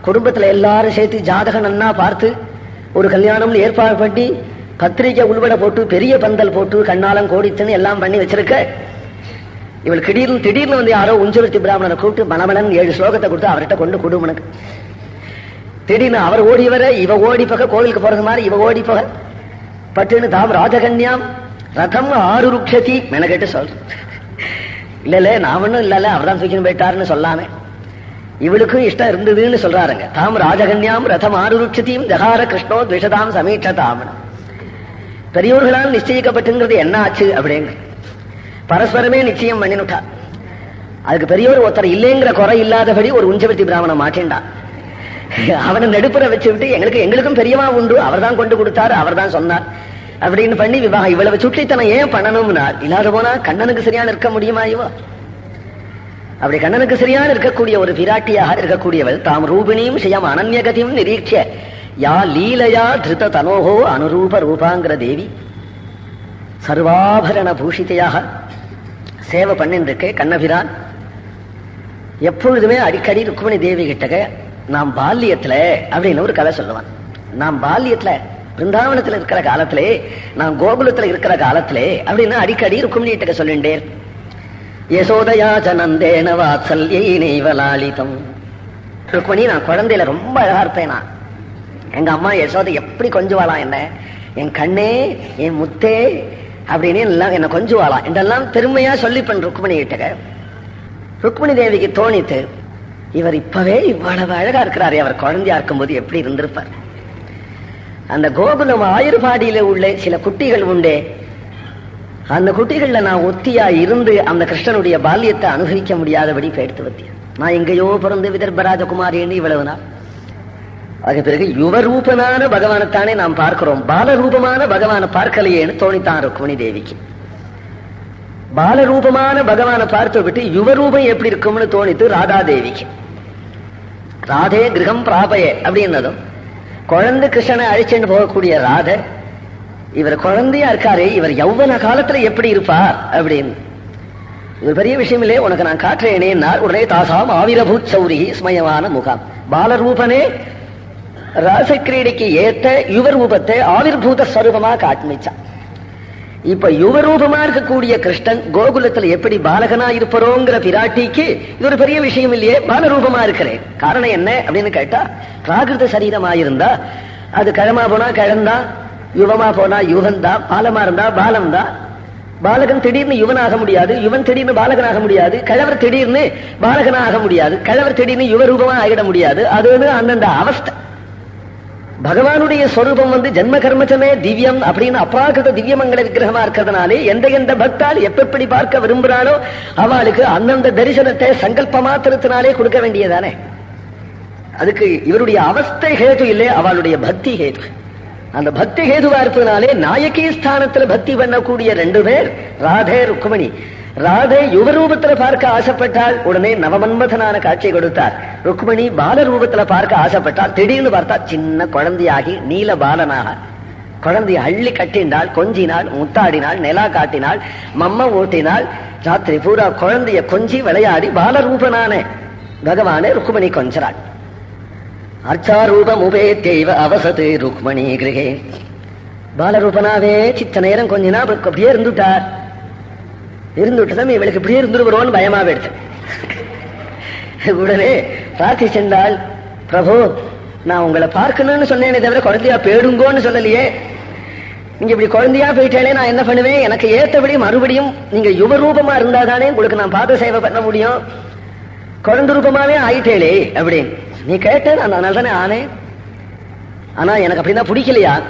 குடும்பத்துல எல்லாரும் சேர்த்து ஜாதகம் நன்னா பார்த்து ஒரு கல்யாணம்னு ஏற்பாடு பண்ணி பத்திரிக்கை உள்பட போட்டு பெரிய பந்தல் போட்டு கண்ணாலம் கோடித்துன்னு எல்லாம் பண்ணி வச்சிருக்க. இவள் திடீர்னு திடீர்னு வந்து யாரோ உஞ்சவர்த்தி பிராமணனை கூப்பிட்டு மணமணன் ஏழு ஸ்லோகத்தை கொடுத்து அவர்கிட்ட கொண்டு குடும்பனுக்கு திடீர்னு அவர் ஓடி வர இவ ஓடி போக கோவிலுக்கு போறது மாதிரி இவ ஓடி போக. பட்டுன்னு தாம் ராஜகன்யாம் ரதம் ஆறு ருக்ஷதி மெனக்கெட்டு சொல்றேன் இல்ல இல்ல நான் ஒண்ணும் இல்ல அவர்தான் தூக்கின்னு போயிட்டாருன்னு சொல்லாமே. இவளுக்கும் இஷ்டம் இருந்ததுன்னு சொல்றாருங்க. தாம் ராஜகன்யாம் ரதம் ஆறு ருக்ஷதியும் ஜகார கிருஷ்ணோ துவிஷதாம் சமீட்சதாம் பெரியோர்களால் நிச்சயிக்கப்பட்டுங்கிறது என்ன ஆச்சு அப்படிங்க. பரஸ்பரமே நிச்சயம் பண்ணினுட்டா. அதுக்கு பெரியவர் ஒருத்தர் இல்லைங்கிற குறை இல்லாதபடி ஒரு உஞ்சவர்த்தி பிராமணன் மாட்டேன்டா அவனை நடுப்புற வச்சு விட்டு எங்களுக்கு எங்களுக்கும் பெரியவா உண்டு. அவர் தான் கொண்டு கொடுத்தாரு அவர் தான் சொன்னார். அப்படின்னு பண்ணி விவாகம். இவ்வளவு சுட்டித்தனம் ஏன் பண்ணணும்னா இல்லாத போனா கண்ணனுக்கு சரியா நிற்க முடியுமா இவ? அப்படி கண்ணனுக்கு சரியான இருக்கக்கூடிய ஒரு பிராட்டியாக இருக்கக்கூடியவள் தாம் ரூபிணியும் செய்யாம அனன்யகதியும் நிரீட்ச. யா லீலையா திருத தனோகோ அனுரூப ரூபாங்கிற தேவி. சர்வாபரண பூஷிதையாக சேவை பண்ணிருக்கு கண்ணபிரான். எப்பொழுதுமே அடிக்கடி ருக்மணி தேவி கிட்டக நாம் பால்யத்துல அப்படின்னு ஒரு கதை சொல்லுவான். நாம் பால்யத்துல பிருந்தாவனத்துல இருக்கிற காலத்திலே நான் கோகுலத்துல இருக்கிற காலத்திலே அப்படின்னு அடிக்கடி ருக்மிணி கிட்ட சொல்லிண்டே யசோதயா ஜனந்தேன வாத்சல்யை நெய்வலாளிதம் ருக்மணி நான் குழந்தையில ரொம்ப அழகா இருப்பேன்? நான் எங்க அம்மா யசோதை எப்படி கொஞ்சுவாளாம் என்ன? என் கண்ணே என் முத்தே அப்படின்னு எல்லாம் என்ன கொஞ்சுவாளாம் என்றெல்லாம் பெருமையா சொல்லிப்பேன் ருக்மணி கிட்டக ருக்மணி தேவிக்கு தோணித்து இவர் இப்பவே இவ்வளவு அழகா இருக்கிறாரே அவர் குழந்தையா இருக்கும்போது எப்படி இருந்திருப்பார்? அந்த கோகுலம் ஆயுர்பாடியில உள்ள சில குட்டிகள் உண்டு. அந்த குட்டிகள்ல நான் ஒத்தியா இருந்து அந்த கிருஷ்ணனுடைய பால்யத்தை அனுபவிக்க முடியாதபடி பெயர்த்து வைத்தேன் நான் எங்கேயோ பிறந்து விதர்பராஜகுமாரின்னு இவ்வளவு நாள். அது பிறகு யுவரூபனான பகவானைத்தானே நாம் பார்க்கிறோம். பாலரூபமான பகவானை பார்க்கலையேன்னு தோணித்தான் ருக்மணி தேவிக்கு. பாலரூபமான பகவானை பார்த்து விட்டு யுவரூபம் எப்படி இருக்கும்னு தோணித்து ராதா தேவிக்கு. ராதே கிரகம் பிராபய அப்படின்னதும் குழந்தை கிருஷ்ணனை அழிச்சுட்டு போகக்கூடிய ராத இவர் குழந்தையா இருக்காரு இவர் யௌவன காலத்துல எப்படி இருப்பார் அப்படின்னு. இது பெரிய விஷயம் இல்லையே உனக்கு நான் காட்டுறேனே உடனே தாசாம் ஆவிரபூத் சௌரி ஸ்மயமான முகாம். பாலரூபனே ராசக்கிரீடைக்கு ஏத்த யுவரூபத்தை ஆவிர்பூத ஸ்வரூபமா காட்மிச்சான். இப்ப யுவரூபமா இருக்கக்கூடிய கிருஷ்ணன் கோகுலத்துல எப்படி பாலகனா இருப்பரோங்கிற பிராட்டிக்கு இது ஒரு பெரிய விஷயம் இல்லையே பாலரூபமா இருக்கிறேன் காரணம் என்ன அப்படின்னு கேட்டா பிராகிருத சரீரமா இருந்தா அது கிழமா போனா கழந்தா யுவமா போனா யுகந்தா தான் பாலமா இருந்தா பாலம் தான் பாலகன் திடீர்னு யுவனாக முடியாது யுவன் திடீர்னு பாலகனாக முடியாது கிழவர் திடீர்னு பாலகனாக முடியாது கிழவர் திடீர்னு யுவரூபமா ஆகிட முடியாது அது வந்து அந்தந்த அவஸ்தை. பகவானுடைய சொரூபம் வந்து ஜென்ம கர்மச்சமே திவ்யம் அப்படின்னு அப்ராகிருத திவ்யமங்கள விக்கிரகமா இருக்கிறதுனாலே எந்த எந்த பக்தால் எப்படி பார்க்க விரும்புறாளோ அவளுக்கு அந்தந்த தரிசனத்தை சங்கல்ப மாத்திரத்தினாலே கொடுக்க வேண்டியதானே. அதுக்கு இவருடைய அவஸ்தை ஹேது இல்லை அவளுடைய பக்தி ஹேது. அந்த பக்தி ஹேதுவா இருப்பதனாலே நாயகி ஸ்தானத்துல பக்தி பண்ணக்கூடிய ரெண்டு பேர் ராதே ருக்மணி. ராதே யுவரூபத்துல பார்க்க ஆசைப்பட்டால் உடனே நவமன்மதனான காட்சி கொடுத்தார். ருக்மணி பால ரூபத்துல பார்க்க ஆசைப்பட்டால் திடீர்னு பார்த்தா சின்ன குழந்தையாகி நீல பாலனாக. குழந்தையை அள்ளி கட்டினாள் கொஞ்சினாள் முத்தாடினாள் நிலா காட்டினாள் மம்ம ஓட்டினாள் ராத்திரி பூரா குழந்தைய கொஞ்சி விளையாடி பாலரூபனான பகவானே ருக்மணி கொஞ்சறாள் அர்ச்சாரூபம் உபேத்தெய்வ அவசது ருக்மணி கிரகே. பாலரூபனாவே சித்த நேரம் கொஞ்சினா அப்படியே இருந்துட்டார். இருந்துட்டதும் இவளுக்கு இப்படியே இருந்துருவோன்னு பயமா எடுத்து உடனே பிரார்த்திச்சென்றால் பிரபு நான் உங்களை பார்க்கணும்னு சொன்னேனே தவிர குழந்தையா பேடுங்கோன்னு சொல்லலையே. நீங்க இப்படி குழந்தையா போயிட்டாலே நான் என்ன பண்ணுவேன்? எனக்கு ஏத்தபடி மறுபடியும் நீங்க யுவரூபமா இருந்தாதானே உங்களுக்கு நான் பாத சேவை பண்ண முடியும். குழந்தை ரூபமாவே ஆயிட்டேளே அப்படின்னு. நீ கேட்ட நான் அதனால தானே ஆனேன். ஆனா எனக்கு அப்படின்னா பிடிக்கலையா?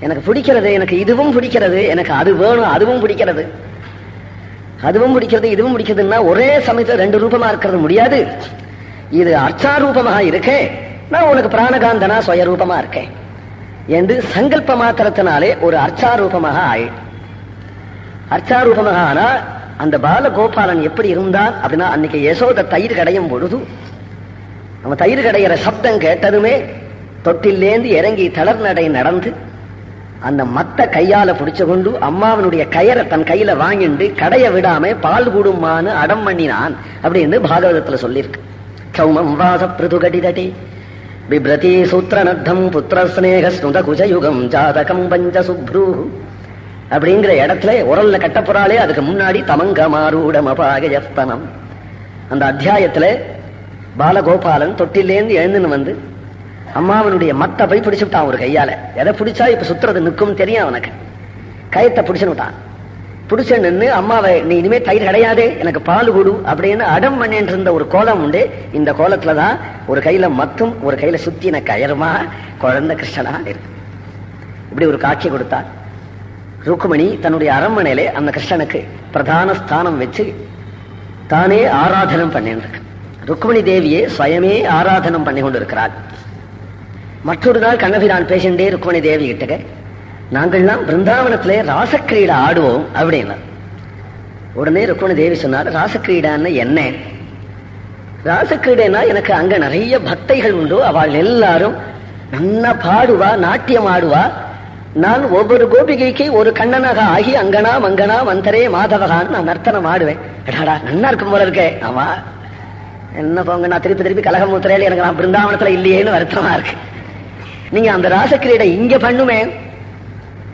எனக்கு பிடிக்கிறது எனக்கு இதுவும் பிடிக்கிறது எனக்கு அது வேணும் அதுவும் பிடிக்கிறது. அதுவும் பிடிக்கிறது இதுவும் முடிக்கிறதுன்னா ஒரே சமயத்தில் ரெண்டு ரூபமா இருக்கிறது முடியாது. இது அர்ச்சாரூபமாக இருக்கே நான் உனக்கு பிராணகாந்தனா சுயரூபமா இருக்கேன். என்று சங்கல்ப மாத்திரத்தினாலே ஒரு அர்ச்சாரூபமாக ஆயி. அர்ச்சாரூபமாக ஆனா அந்த பாலகோபாலன் எப்படி இருந்தான் அப்படின்னா அன்னைக்கு யசோத தயிர் கடையும் பொழுது அவன் தயிர் கடையிற சப்தம் கேட்டதுமே தொட்டிலேந்து இறங்கி தளர் நடை நடந்து அந்த மத்த கையால புடிச்ச கொண்டு அம்மாவனுடைய கயரை தன் கையில வாங்கிண்டு கடைய விடாம பால் கூடுமான்னு அடம் பண்ணினான் அப்படின்னு பாகவதத்துல சொல்லியிருக்கு. சௌமம் வாச பிரது கடிதடி பிப்ரதி சூத்திரநத்தம் புத்திர சிநேக ஸ்னுத குஜயுகம் ஜாதகம் பஞ்ச சுப்ரூ அப்படிங்கிற இடத்துல உரல்ல கட்டப்புறாளே அதுக்கு முன்னாடி தமங்க மாரூடம் அபாகயஸ்தனம் அந்த அத்தியாயத்துல பாலகோபாலன் தொட்டிலேந்து எழுந்துன்னு வந்து அம்மாவனுடைய மத்த போய் பிடிச்சு விட்டான் ஒரு கையால. எதை பிடிச்சா இப்ப சுத்துறது நிற்கும் தெரியும் அவனுக்கு. கயத்தை பிடிச்சு விட்டான். பிடிச்ச நின்று அம்மாவை நீ இனிமே தயிர் கிடையாதே எனக்கு பால் கொடு அப்படின்னு அடம் பண்ணிட்டு இருந்த ஒரு கோலம் உண்டு. இந்த கோலத்துலதான் ஒரு கையில மத்தும் ஒரு கையில சுத்தின கயருமா குழந்தை கிருஷ்ணனா இருக்கு. இப்படி ஒரு காட்சி கொடுத்தார். ருக்குமணி தன்னுடைய அரண்மனையில அந்த கிருஷ்ணனுக்கு பிரதான ஸ்தானம் வச்சு தானே ஆராதனம் பண்ணிட்டு ருக்குமணி தேவியே சுயமே ஆராதனம் பண்ணி கொண்டு இருக்கிறார் மற்றொரு நாள் கண்ணபிரான் பேசிண்டே ருக்மணி தேவி கிட்டக நாங்கள்லாம் பிருந்தாவனத்திலே ராசக்கிரீடை ஆடுவோம் அப்படின்னா. உடனே ருக்மணி தேவி சொன்னார் ராசக்கிரீடான்னு என்ன? ராசக்கிரீடைனா எனக்கு அங்க நிறைய பக்தைகள் உண்டு. அவள் எல்லாரும் நல்லா பாடுவா நாட்டியம் ஆடுவா. நான் ஒவ்வொரு கோபிகைக்கு ஒரு கண்ணனாக ஆகி அங்கனா மங்கனா மந்தரே மாதவகான்னு நான் நர்த்தனம் ஆடுவேன். எடாடா நல்லா இருக்கும் போல இருக்கே. ஆமா. என்ன போங்க நான் திருப்பி திருப்பி கலகமுத்திரையில எனக்கு நான் பிருந்தாவனத்துல இல்லையேன்னு வருத்தமா இருக்கு. நீங்க அந்த ராசக்கிரீடை இங்க பண்ணுமே.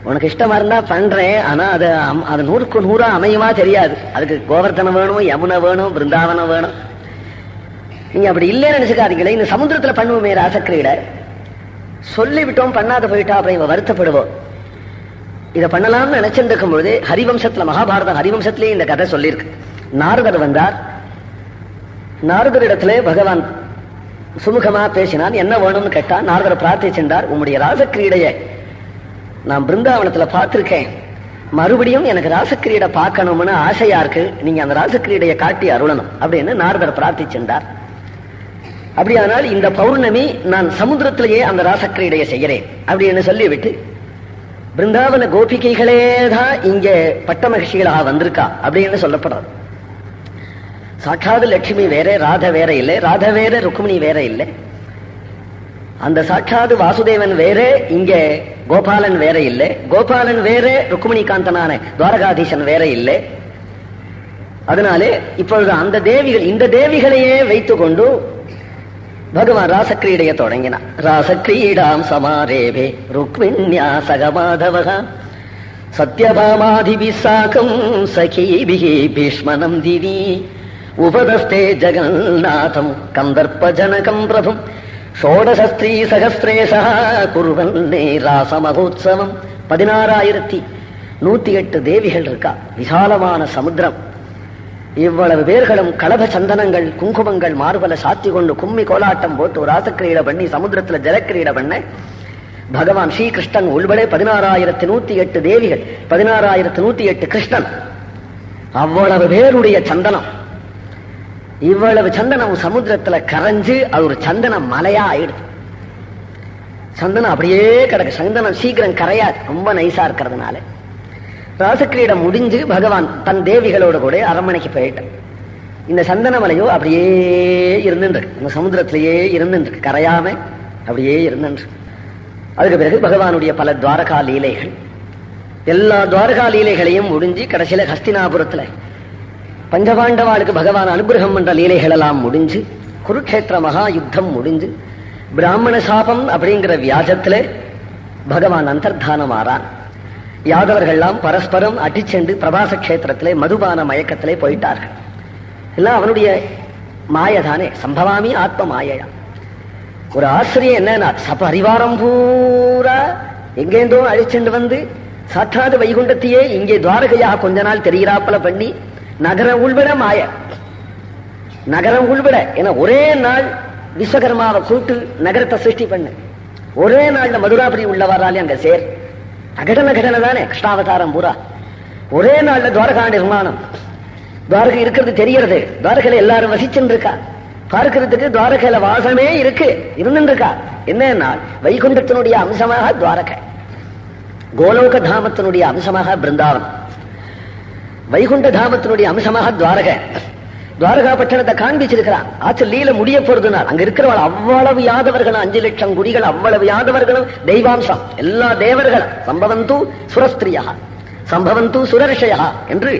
உனக்கு இஷ்டமா இருந்தா பண்றேன். ஆனா அது அம்- அது நூறுக்கு நூறா அமையுமா தெரியாது. அதுக்கு கோவர்த்தனம் வேணும் யமுனை வேணும் பிருந்தாவனம் வேணும். நீங்க அப்படி இல்லைன்னு நினைச்சுக்காதீங்களே. இந்த சமுத்திரத்துல பண்ணுவோமே ராசக்கிரீடை. சொல்லிவிட்டோம் பண்ணாத போயிட்டா அப்புறம் இவ வருத்தப்படுவோம் இதை பண்ணலாம்னு நினைச்சிருக்கும் பொழுது ஹரிவம்சத்துல மகாபாரதம் ஹரிவம்சத்திலேயே இந்த கதை சொல்லியிருக்கு. நாரதர் வந்தார். நாரதரிடத்துல பகவான் சுமுகமா பேசினான். என்ன வேணும்னு கேட்டான். நாரதர் பிரார்த்திச்சென்றார் உம்முடைய ராசக்கிரீடைய நான் பிருந்தாவனத்துல பார்த்திருக்கேன். மறுபடியும் எனக்கு ராசக்கிரீடை பார்க்கணும்னு ஆசையா இருக்கு. நீங்க அந்த ராசக்கிரீடையை காட்டி அருளணும் அப்படின்னு நாரதர் பிரார்த்திச்சென்றார் அப்படியானால் இந்த பௌர்ணமி நான் சமுத்திரத்திலேயே அந்த ராசக்கிரீடையை செய்கிறேன் அப்படின்னு சொல்லிவிட்டு பிருந்தாவன கோபிகைகளே தான் இங்க பட்ட மகிழ்ச்சிகளாக வந்திருக்கா? அப்படின்னு சொல்லப்படுறது. சாட்சாது லட்சுமி வேற ராத வேற இல்லை. ராத வேற ருக்மிணி வேற இல்லை. அந்த சாட்சாது வாசுதேவன் வேற இங்க கோபாலன் வேற இல்லை. கோபாலன் வேற ருக்மிணி காந்தனான துவாரகாதீசன் வேற இல்லை. அதனாலே இப்பொழுது அந்த தேவிகள் இந்த தேவிகளையே வைத்துக்கொண்டு பகவான் ராசக்கிரீடைய தொடங்கினார். ராசக்கிரீடாம் சமாரேபே ருக்மிண்யா சகமாதவகா சத்யபாமாதிபி சாக்கம் சகீபிகி பீஷ்மனம் திவி உபதஸ்தே ஜகநாதம் கந்தர்ப்பஜனகம் பிரபும் ஷோடசஸ்திரீ சகசிரேஷா குருவன்னே ராச மகோத்சவம் பதினாறாயிரத்தி நூத்தி எட்டு தேவிகள் இருக்கா? விசாலமான சமுத்திரம். இவ்வளவு பேர்களும் கலப சந்தனங்கள் குங்குமங்கள் மார்பல சாத்தி கொண்டு கும்மி கோலாட்டம் போட்டு ஒரு ராசக்கிரீடை பண்ணி சமுத்திரத்துல ஜலக்கிரீட பண்ண. பகவான் ஸ்ரீகிருஷ்ணன் உள்பட பதினாறாயிரத்தி நூத்தி எட்டு தேவிகள் பதினாறாயிரத்தி நூத்தி எட்டு கிருஷ்ணன். அவ்வளவு பேருடைய சந்தனம். இவ்வளவு சந்தனம் சமுத்திரத்துல கரைஞ்சு அது ஒரு சந்தன மலையா ஆயிடுது. சந்தனம் அப்படியே கிடக்கு. சந்தனம் சீக்கிரம் கரையாது. ரொம்ப நைசா இருக்கிறதுனால. ராசக்கிரீடம் முடிஞ்சு பகவான் தன் தேவிகளோட கூட அரண்மனைக்கு போயிட்டான் இந்த சந்தன மலையோ அப்படியே இருந்துருக்கு இந்த சமுத்திரத்திலேயே இருந்துருக்கு கரையாம அப்படியே இருந்துருக்கு அதுக்கு பிறகு பகவானுடைய பல துவாரகா லீலைகள். எல்லா துவாரகா லீலைகளையும் முடிஞ்சு கடைசியில ஹஸ்தினாபுரத்துல பஞ்சபாண்டவாளுக்கு பகவான் அனுகிரகம் பண்ற லீலைகள் எல்லாம் முடிஞ்சு குருக்ஷேத்திர மகா யுத்தம் முடிஞ்சு பிராமண சாபம் அப்படிங்கிற வியாஜத்துல பகவான் அந்தர்தானம் ஆறான். யாதவர்கள்லாம் பரஸ்பரம் அடிச்சென்று பிரபாச கஷேத்திரத்திலே மதுபான மயக்கத்திலே போயிட்டார்கள். எல்லாம் அவனுடைய மாயதானே சம்பவாமி ஆத்ம மாயா ஒரு ஆசிரியர் என்னன்னா சபரிவாரம் பூரா எங்கேந்தோ அழிச்சென்று வந்து சாற்றாத வைகுண்டத்தையே இங்கே துவாரகையாக கொஞ்ச நாள் தெரிகிறாப்பல பண்ணி நகரம் உள்விட மாய. நகரம் உள்விட என ஒரே நாள் விஸ்வகர்மாவை கூட்டு நகரத்தை சிருஷ்டி பண்ணு. ஒரே நாள்ல மதுராபுரி உள்ளவராலே அங்க சேர். அகடன கடன தானே கிருஷ்ணாவதாரம் பூரா. ஒரே நாள்ல துவாரகா நிர்மாணம். துவாரகை இருக்கிறது தெரியறது துவாரகையில எல்லாரும் வசிச்சுட்டு இருக்கா பார்க்கறதுக்கு துவாரகையில வாசமே இருக்கு. இருந்துட்டு இருக்கா என்னன்னா வைகுண்டத்தினுடைய அம்சமாக துவாரகை. கோலோக தாமத்தினுடைய அம்சமாக பிருந்தாவன் வைகுண்ட தாமத்தினுடைய அம்சமாக துவாரக. துவாரகா பட்டணத்தை காண்பிச்சிருக்கிறான். ஆச்சு லீல முடிய போறதுனால் அங்க இருக்கிறவள் அவ்வளவு யாதவர்களும் அஞ்சு லட்சம் குடிகள் அவ்வளவு யாதவர்களும்? தெய்வாம்சம். எல்லா தேவர்களும். சம்பவந்து சுரஸ்திரியா. சம்பவந்து சுரர்ஷயா என்று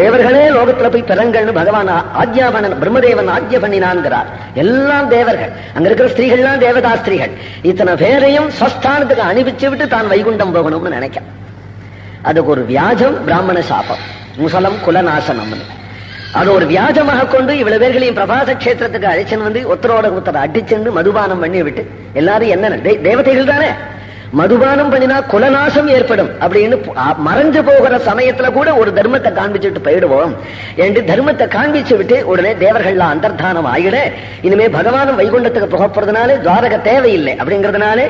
தேவர்களே லோகத்துல போய் பிறங்கள்னு பகவான் ஆஜ்யாபனன் பிரம்மதேவன் ஆத்ய பண்ணினான்கிறார் எல்லாம் தேவர்கள். அங்க இருக்கிற ஸ்திரீகள்லாம் தேவதா ஸ்திரீகள் இத்தனை பேரையும் ஸ்வஸ்தானத்துக்கு அனுப்பிச்சு விட்டு தான் வைகுண்டம் போகணும்னு நினைக்க அதுக்கு ஒரு வியாஜம் பிராமண சாபம். முசலம் குலநாசனம்னு. அது ஒரு வியாஜமாக கொண்டு இவ்வளவு பேர்களையும் பிரபாச கஷேத்திரத்துக்கு அழைச்சன் வந்து ஒத்தரோட ஒருத்தர் அடிச்சென்று மதுபானம் பண்ணி விட்டு எல்லாரும் என்ன தேவதைகள் தானே? மதுபானம் பண்ணினா குலநாசம் ஏற்படும் அப்படின்னு மறைஞ்சு போகிற சமயத்துல கூட ஒரு தர்மத்தை காண்பிச்சுட்டு போயிடுவோம். என்று தர்மத்தை காண்பிச்சு விட்டு உடனே தேவர்கள்லாம் அந்தர்தானம் ஆகிட இனிமே பகவானும் வைகுண்டத்துக்கு புகப்படுறதுனால துவாரக தேவையில்லை அப்படிங்கறதுனால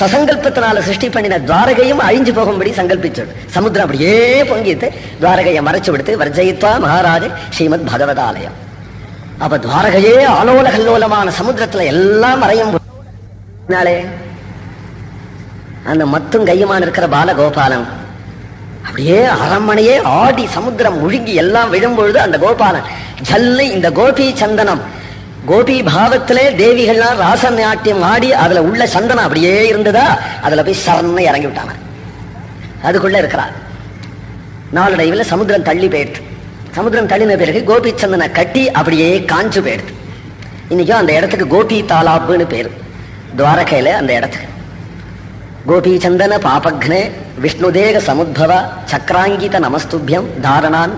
சசங்கல்பத்தினால சிருஷ்டி பண்ணின துவாரகையும் அழிஞ்சு போகும்படி சங்கல்பிச்சது. சமுத்திரம் அப்படியே பொங்கிட்டு துவாரகையை மறைச்சு விடுத்து வர்ஜயித்வா மகாராஜ ஸ்ரீமத் பகவதாலயம். அப்ப துவாரகையே ஆலோல கல்லோலமான சமுத்திரத்துல எல்லாம் மறையும் நாளே அந்த மத்தும் கையுமான இருக்கிற பாலகோபாலன். அப்படியே அரண்மனையே ஆடி சமுத்திரம் முழுங்கி எல்லாம் விழும்பொழுது அந்த கோபாலன் ஜல்லு இந்த கோபி சந்தனம். கோபி பாவத்திலே தேவிகள்லாம் ராச நாட்டியம் ஆடி அதுல உள்ள சந்தனம் அப்படியே இருந்ததா? அதுல போய் சரன்னு இறங்கி விட்டாங்க அதுக்குள்ள இருக்கிறார் நாளடைவில் சமுத்திரம் தள்ளி போயிடுது. சமுத்திரம் தள்ளின பிறகு கோபி சந்தனை கட்டி அப்படியே காஞ்சு போயிடுது. இன்னைக்கும் அந்த இடத்துக்கு கோபி தாலாப்புன்னு பேரு. துவாரகையில அந்த இடத்துக்கு. கோபிச்சந்தன பாபக்னே விஷ்ணுதேக சமுத்பவ சக்கராங்கித நமஸ்துபியம் தாரணான்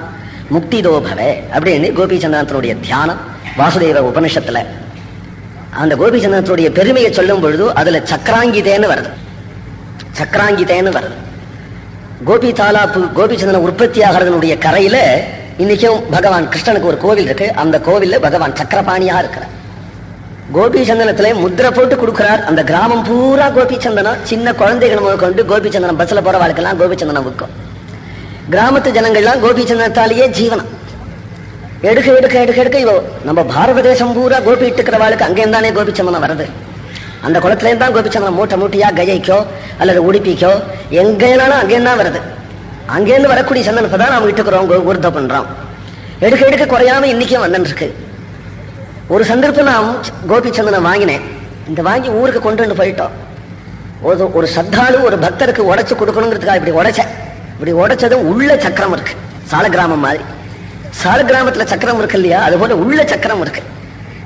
முக்திதோ பவே அப்படின்னு கோபிச்சந்தனத்தினுடைய தியானம் வாசுதேவ உபனிஷத்துல. அந்த கோபிச்சந்தனத்தினுடைய பெருமையை சொல்லும் பொழுது அதுல சக்கராங்கிதேன்னு வருது. சக்கராங்கிதேன்னு வருது. கோபி தாலாப்பு கோபி உற்பத்தி ஆகிறதனுடைய கரையில இன்னைக்கும் பகவான் கிருஷ்ணனுக்கு ஒரு கோவில் இருக்கு. அந்த கோவில்ல பகவான் சக்கரபாணியா இருக்கிறார். கோபி சந்தனத்துல முத்திரை போட்டு கொடுக்கிறார். அந்த கிராமம் பூரா கோபி சந்தனம் சின்ன குழந்தைகள் கொண்டு கோபி சந்தனம் பஸ்ல போற வாழ்க்கெல்லாம் கோபி சந்தனம் விற்கும். கிராமத்து ஜனங்கள்லாம் கோபி சந்தனத்தாலேயே ஜீவனம். எடுக்க எடுக்க எடுக்க எடுக்க இவோ நம்ம பாரத தேசம் பூரா கோபி இட்டுக்கிற வாழ்க்கை அங்கேயும் தானே கோபி சந்தனம் வருது அந்த குளத்துலேருந்து தான் கோபி சந்தனம் மூட்டை மூட்டையா கஜைக்கோ அல்லது உடுப்பிக்கோ எங்கேனாலும் அங்கேயும் தான் வருது அங்கேருந்து வரக்கூடிய சந்தனத்தை தான் நம்ம இட்டுக்கிறோம் உருத்த பண்றோம். எடுக்க எடுக்க குறையாம இன்னைக்கும் வந்துட்டு இருக்கு ஒரு சந்தர்ப்பம் நான் கோபி சந்தனம் வாங்கினேன். இந்த வாங்கி ஊருக்கு கொண்டு வந்து போயிட்டோம். ஒரு ஒரு சத்தாலு ஒரு பக்தருக்கு உடைச்சு கொடுக்கணுங்கிறதுக்காக இப்படி உடைச்சேன். இப்படி உடைச்சதும் உள்ள சக்கரம் இருக்கு. சால கிராமம் மாதிரி. சால கிராமத்துல சக்கரம் இருக்கு இல்லையா? அது போல உள்ள சக்கரம் இருக்கு.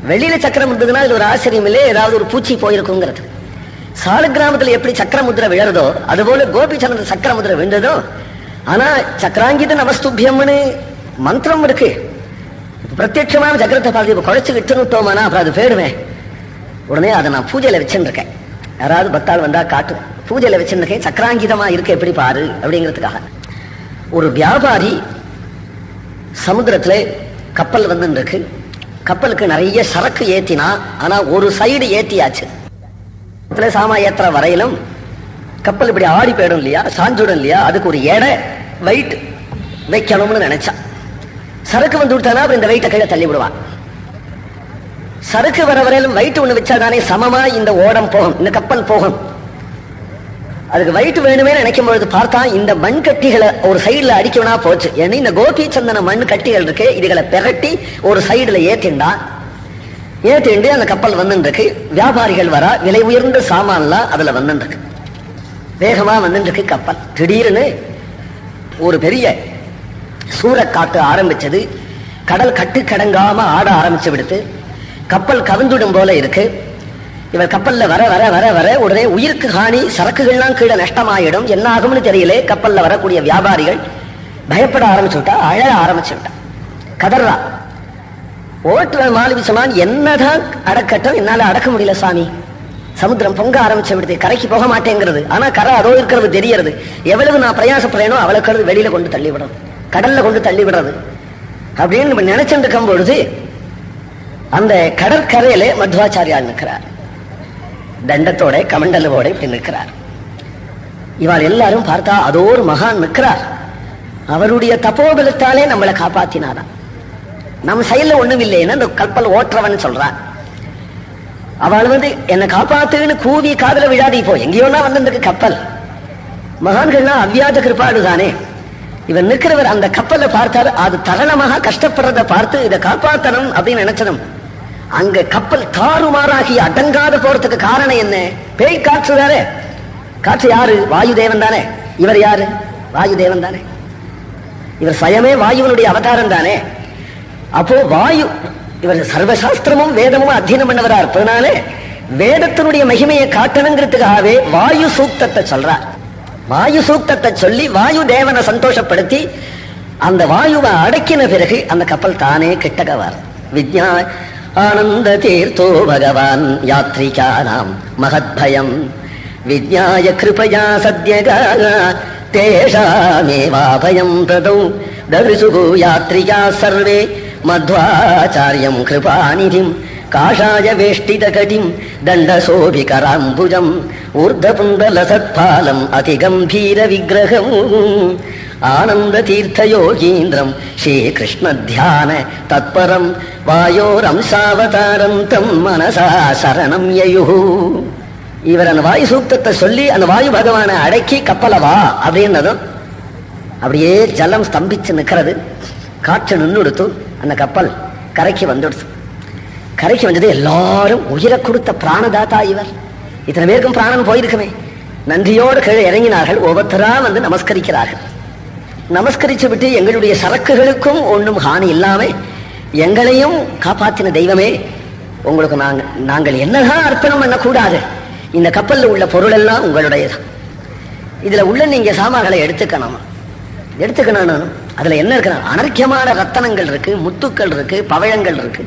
வெளியில சக்கரம் இருந்ததுன்னா இது ஒரு ஆச்சரியம் இல்லையே ஏதாவது ஒரு பூச்சி போயிருக்குங்கிறது. சால கிராமத்துல எப்படி சக்கர முத்திரை விழறதோ அது போல கோபி சந்திர சக்கர முத்திரை விழுந்ததோ ஆனா சக்கராங்கித நமஸ்துபியம்னு மந்திரம் இருக்கு. பிரத்யட்சமான ஜக்கிரத்தை பார்த்து இப்ப குழைச்சு விட்டுனுட்டோமானா அப்புறம் அது போயிடுவேன் உடனே அதை நான் பூஜையில வச்சுருக்கேன் யாராவது பக்தால் வந்தா காட்டு பூஜையில வச்சிருக்கேன் சக்கராங்கிதமா இருக்கு எப்படி பாரு அப்படிங்கிறதுக்காக. ஒரு வியாபாரி சமுத்திரத்தில் கப்பல் வந்துருக்கு கப்பலுக்கு நிறைய சரக்கு ஏத்தினா ஆனா ஒரு சைடு ஏத்தியாச்சு. சாமா ஏத்துற வரையிலும் கப்பல் இப்படி ஆடி போயிடும் இல்லையா? சாஞ்சுடும் இல்லையா? அதுக்கு ஒரு எடை வெயிட் வைக்கணும்னு நினைச்சான். சரக்கு வந்து விட்டானா அப்புறம் இந்த வெயிட்டை கீழே தள்ளி விடுவான். சரக்கு வர வரையிலும் வயிற்று ஒண்ணு வச்சாதானே சமமா இந்த ஓடம் போகும் இந்த கப்பல் போகும். அதுக்கு வயிற்று வேணுமே நினைக்கும் பொழுது பார்த்தா இந்த மண் கட்டிகளை ஒரு சைடுல அடிக்கவனா போச்சு. ஏன்னா இந்த கோபி சந்தன மண் கட்டிகள் இருக்கு இதுகளை பெரட்டி ஒரு சைடுல ஏத்திண்டா. ஏத்திண்டு அந்த கப்பல் வந்துருக்கு வியாபாரிகள் வரா விலை உயர்ந்த சாமான்லாம் அதுல வந்துருக்கு இருக்கு வேகமா வந்துருக்கு இருக்கு கப்பல். திடீர்னு ஒரு பெரிய சூறக்காத்து ஆரம்பிச்சது. கடல் கட்டு கடங்காம ஆட ஆரம்பிச்சு விடுத்து கப்பல் கவிழ்ந்துடும் போல இருக்கு. இவர் கப்பல்ல வர வர வர வர உடனே உயிருக்கு ஹானி சரக்குகள்லாம் கீழே நஷ்டமாயிடும். என்ன ஆகும்னு தெரியல. கப்பல்ல வரக்கூடிய வியாபாரிகள் பயப்பட ஆரம்பிச்சு விட்டா அழ ஆரம்பிச்சு விட்டா. கதறா. ஓட்டுற மாலுவி சொன்னான் என்னதான் அடக்கட்டும் என்னால அடக்க முடியல சாமி. சமுத்திரம் பொங்க ஆரம்பிச்சு விடுது. கரைக்கு போக மாட்டேங்கிறது. ஆனா கரை அதோ இருக்கிறது தெரியறது. எவ்வளவு நான் பிரயாசப்படுறேனோ அவளுக்கு வெளியில கொண்டு தள்ளிவிடும். கடல்ல கொண்டு தள்ளி விடுறது. அப்படின்னு நம்ம நினைச்சுட்டு இருக்கும் பொழுது அந்த கடற்கரையில மத்வாச்சாரியால் நிற்கிறார். தண்டத்தோட கமண்டலவோட இப்படி நிற்கிறார். இவாள் எல்லாரும் பார்த்தா அதோ ஒரு மகான் நிற்கிறார். அவருடைய தப்போபலத்தாலே நம்மளை காப்பாத்தினாராம். நம்ம செயல ஒண்ணும் இல்லைன்னு அந்த கப்பல் ஓட்டுறவன் சொல்றான். அவள் வந்து என்னை காப்பாத்துன்னு கூவி காதல விழாதி போ. எங்கேயோனா வந்திருக்கு கப்பல். மகான்கள்லாம் அவ்வியாத கிருப்பாடு தானே இவன் நிற்கிறவர் அந்த கப்பலை பார்த்தாரு அது தரணமாக கஷ்டப்படுறத பார்த்து இதை காப்பாற்றணும் அப்படின்னு நினைச்சனும் அங்க கப்பல் தாறுமாறாகி அடங்காத போறதுக்கு காரணம் என்ன? பேய் காற்று வேற காற்று யாரு? வாயு தேவன் தானே? இவர் யாரு? வாயு தேவன் தானே. இவர் சயமே வாயுவனுடைய அவதாரம் தானே? அப்போ வாயு இவர் சர்வசாஸ்திரமும் வேதமும் அத்தியனம் பண்ணவரா இருப்பதனால வேதத்தினுடைய மகிமையை காட்டணுங்கிறதுக்காகவே வாயு சூக்தத்தை சொல்றார். வாயு சூக்தத்தை சொல்லி வாயு தேவனை சந்தோஷப்படுத்தி அந்த வாயுவை அடக்கின பிறகு அந்த கப்பல் தானே கிட்டகவார். விஜயா ஆனந்த தீர்த்தோ பகவான் யாத்ரிகானாம் மகத்பயம். விஜ்ஞாய கிருபயா சத்யகா தேஷாமேவாபயம் ததௌ தரிசுகு யாத்ரிகா சர்வே மத்வாச்சாரியம் கிருபாநிதிம். காஷாய வேஷ்டிதகடிம் தண்டசோபிகராம்புஜம் ஊர்தபுந்தலசத்பாலம் அதிகம்பீர விக்கிரகம் ஆனந்த தீர்த்த யோகீந்திரம் ஸ்ரீகிருஷ்ண தியான தத்பரம் வாயோரம்சாவதாரம் தம் மனசா சரணம் யயுஹு இவர் அந்த வாயு சூக்தத்தை சொல்லி அந்த வாயு பகவானை அடக்கி கப்பலவா அப்படின்னதும் அப்படியே ஜலம் ஸ்தம்பிச்சு நிற்கிறது. காற்று நின்றுடுத்து அந்த கப்பல் கரைக்கு வந்துடுச்சு. கரைக்கு வந்தது எல்லாரும் உயிரை கொடுத்த பிராணதாத்தா இவர். இத்தனை பேருக்கும் பிராணம் போயிருக்குமே. நன்றியோடு கீழே இறங்கினார்கள். ஒவ்வொருத்தரா வந்து நமஸ்கரிக்கிறார்கள். நமஸ்கரிச்சு விட்டு எங்களுடைய சரக்குகளுக்கும் ஒன்றும் ஹானி இல்லாமல் எங்களையும் காப்பாத்தின தெய்வமே உங்களுக்கு நாங்கள் நாங்கள் என்னதான் அர்ப்பணம் பண்ணக்கூடாது. இந்த கப்பலில் உள்ள பொருள் எல்லாம் உங்களுடையது. இதில் உள்ள நீங்கள் சாமான்களை எடுத்துக்கணும். எடுத்துக்கணும் அதில் என்ன இருக்கு அனர்க்கியமான ரத்தனங்கள் இருக்கு முத்துக்கள் இருக்குது பவழங்கள் இருக்கு.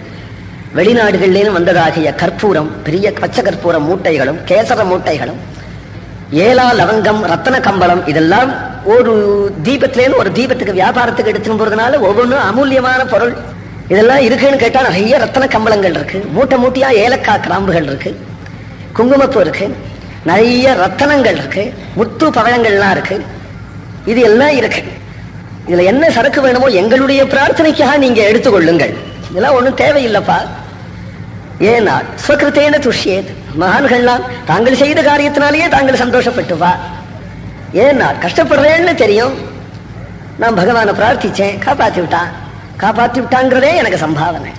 வெளிநாடுகளிலும் வந்ததாகிய கற்பூரம் பெரிய பச்சை கற்பூரம் மூட்டைகளும் கேசர மூட்டைகளும் ஏலா லவங்கம் ரத்தன கம்பளம் இதெல்லாம் ஒரு தீபத்திலேருந்து ஒரு தீபத்துக்கு வியாபாரத்துக்கு எடுத்துன்னு போறதுனால ஒவ்வொன்றும் அமூல்யமான பொருள். இதெல்லாம் இருக்குன்னு கேட்டா நிறைய ரத்தன கம்பளங்கள் இருக்கு. மூட்டை மூட்டையா ஏலக்காய் கிராம்புகள் இருக்கு. குங்குமப்பூ இருக்கு. நிறைய ரத்தனங்கள் இருக்கு. முத்து பழங்கள்லாம் இருக்கு. இது எல்லாம் இருக்கு. இதுல என்ன சரக்கு வேணுமோ எங்களுடைய பிரார்த்தனைக்காக நீங்க எடுத்துக்கொள்ளுங்கள். இதெல்லாம் ஒன்றும் தேவையில்லைப்பா. ஏனால் ஸ்வகிருத்தேன துஷ்யேத். மகான்கள்லாம் தாங்கள் செய்த காரியத்தினாலேயே தாங்கள் சந்தோஷப்பட்டுவா ஏனால் கஷ்டப்படுறேன்னு தெரியும். நான் பகவானை பிரார்த்திச்சேன் காப்பாத்தி விட்டான் காப்பாத்தி விட்டாங்கிறதே எனக்கு சம்பாவனை.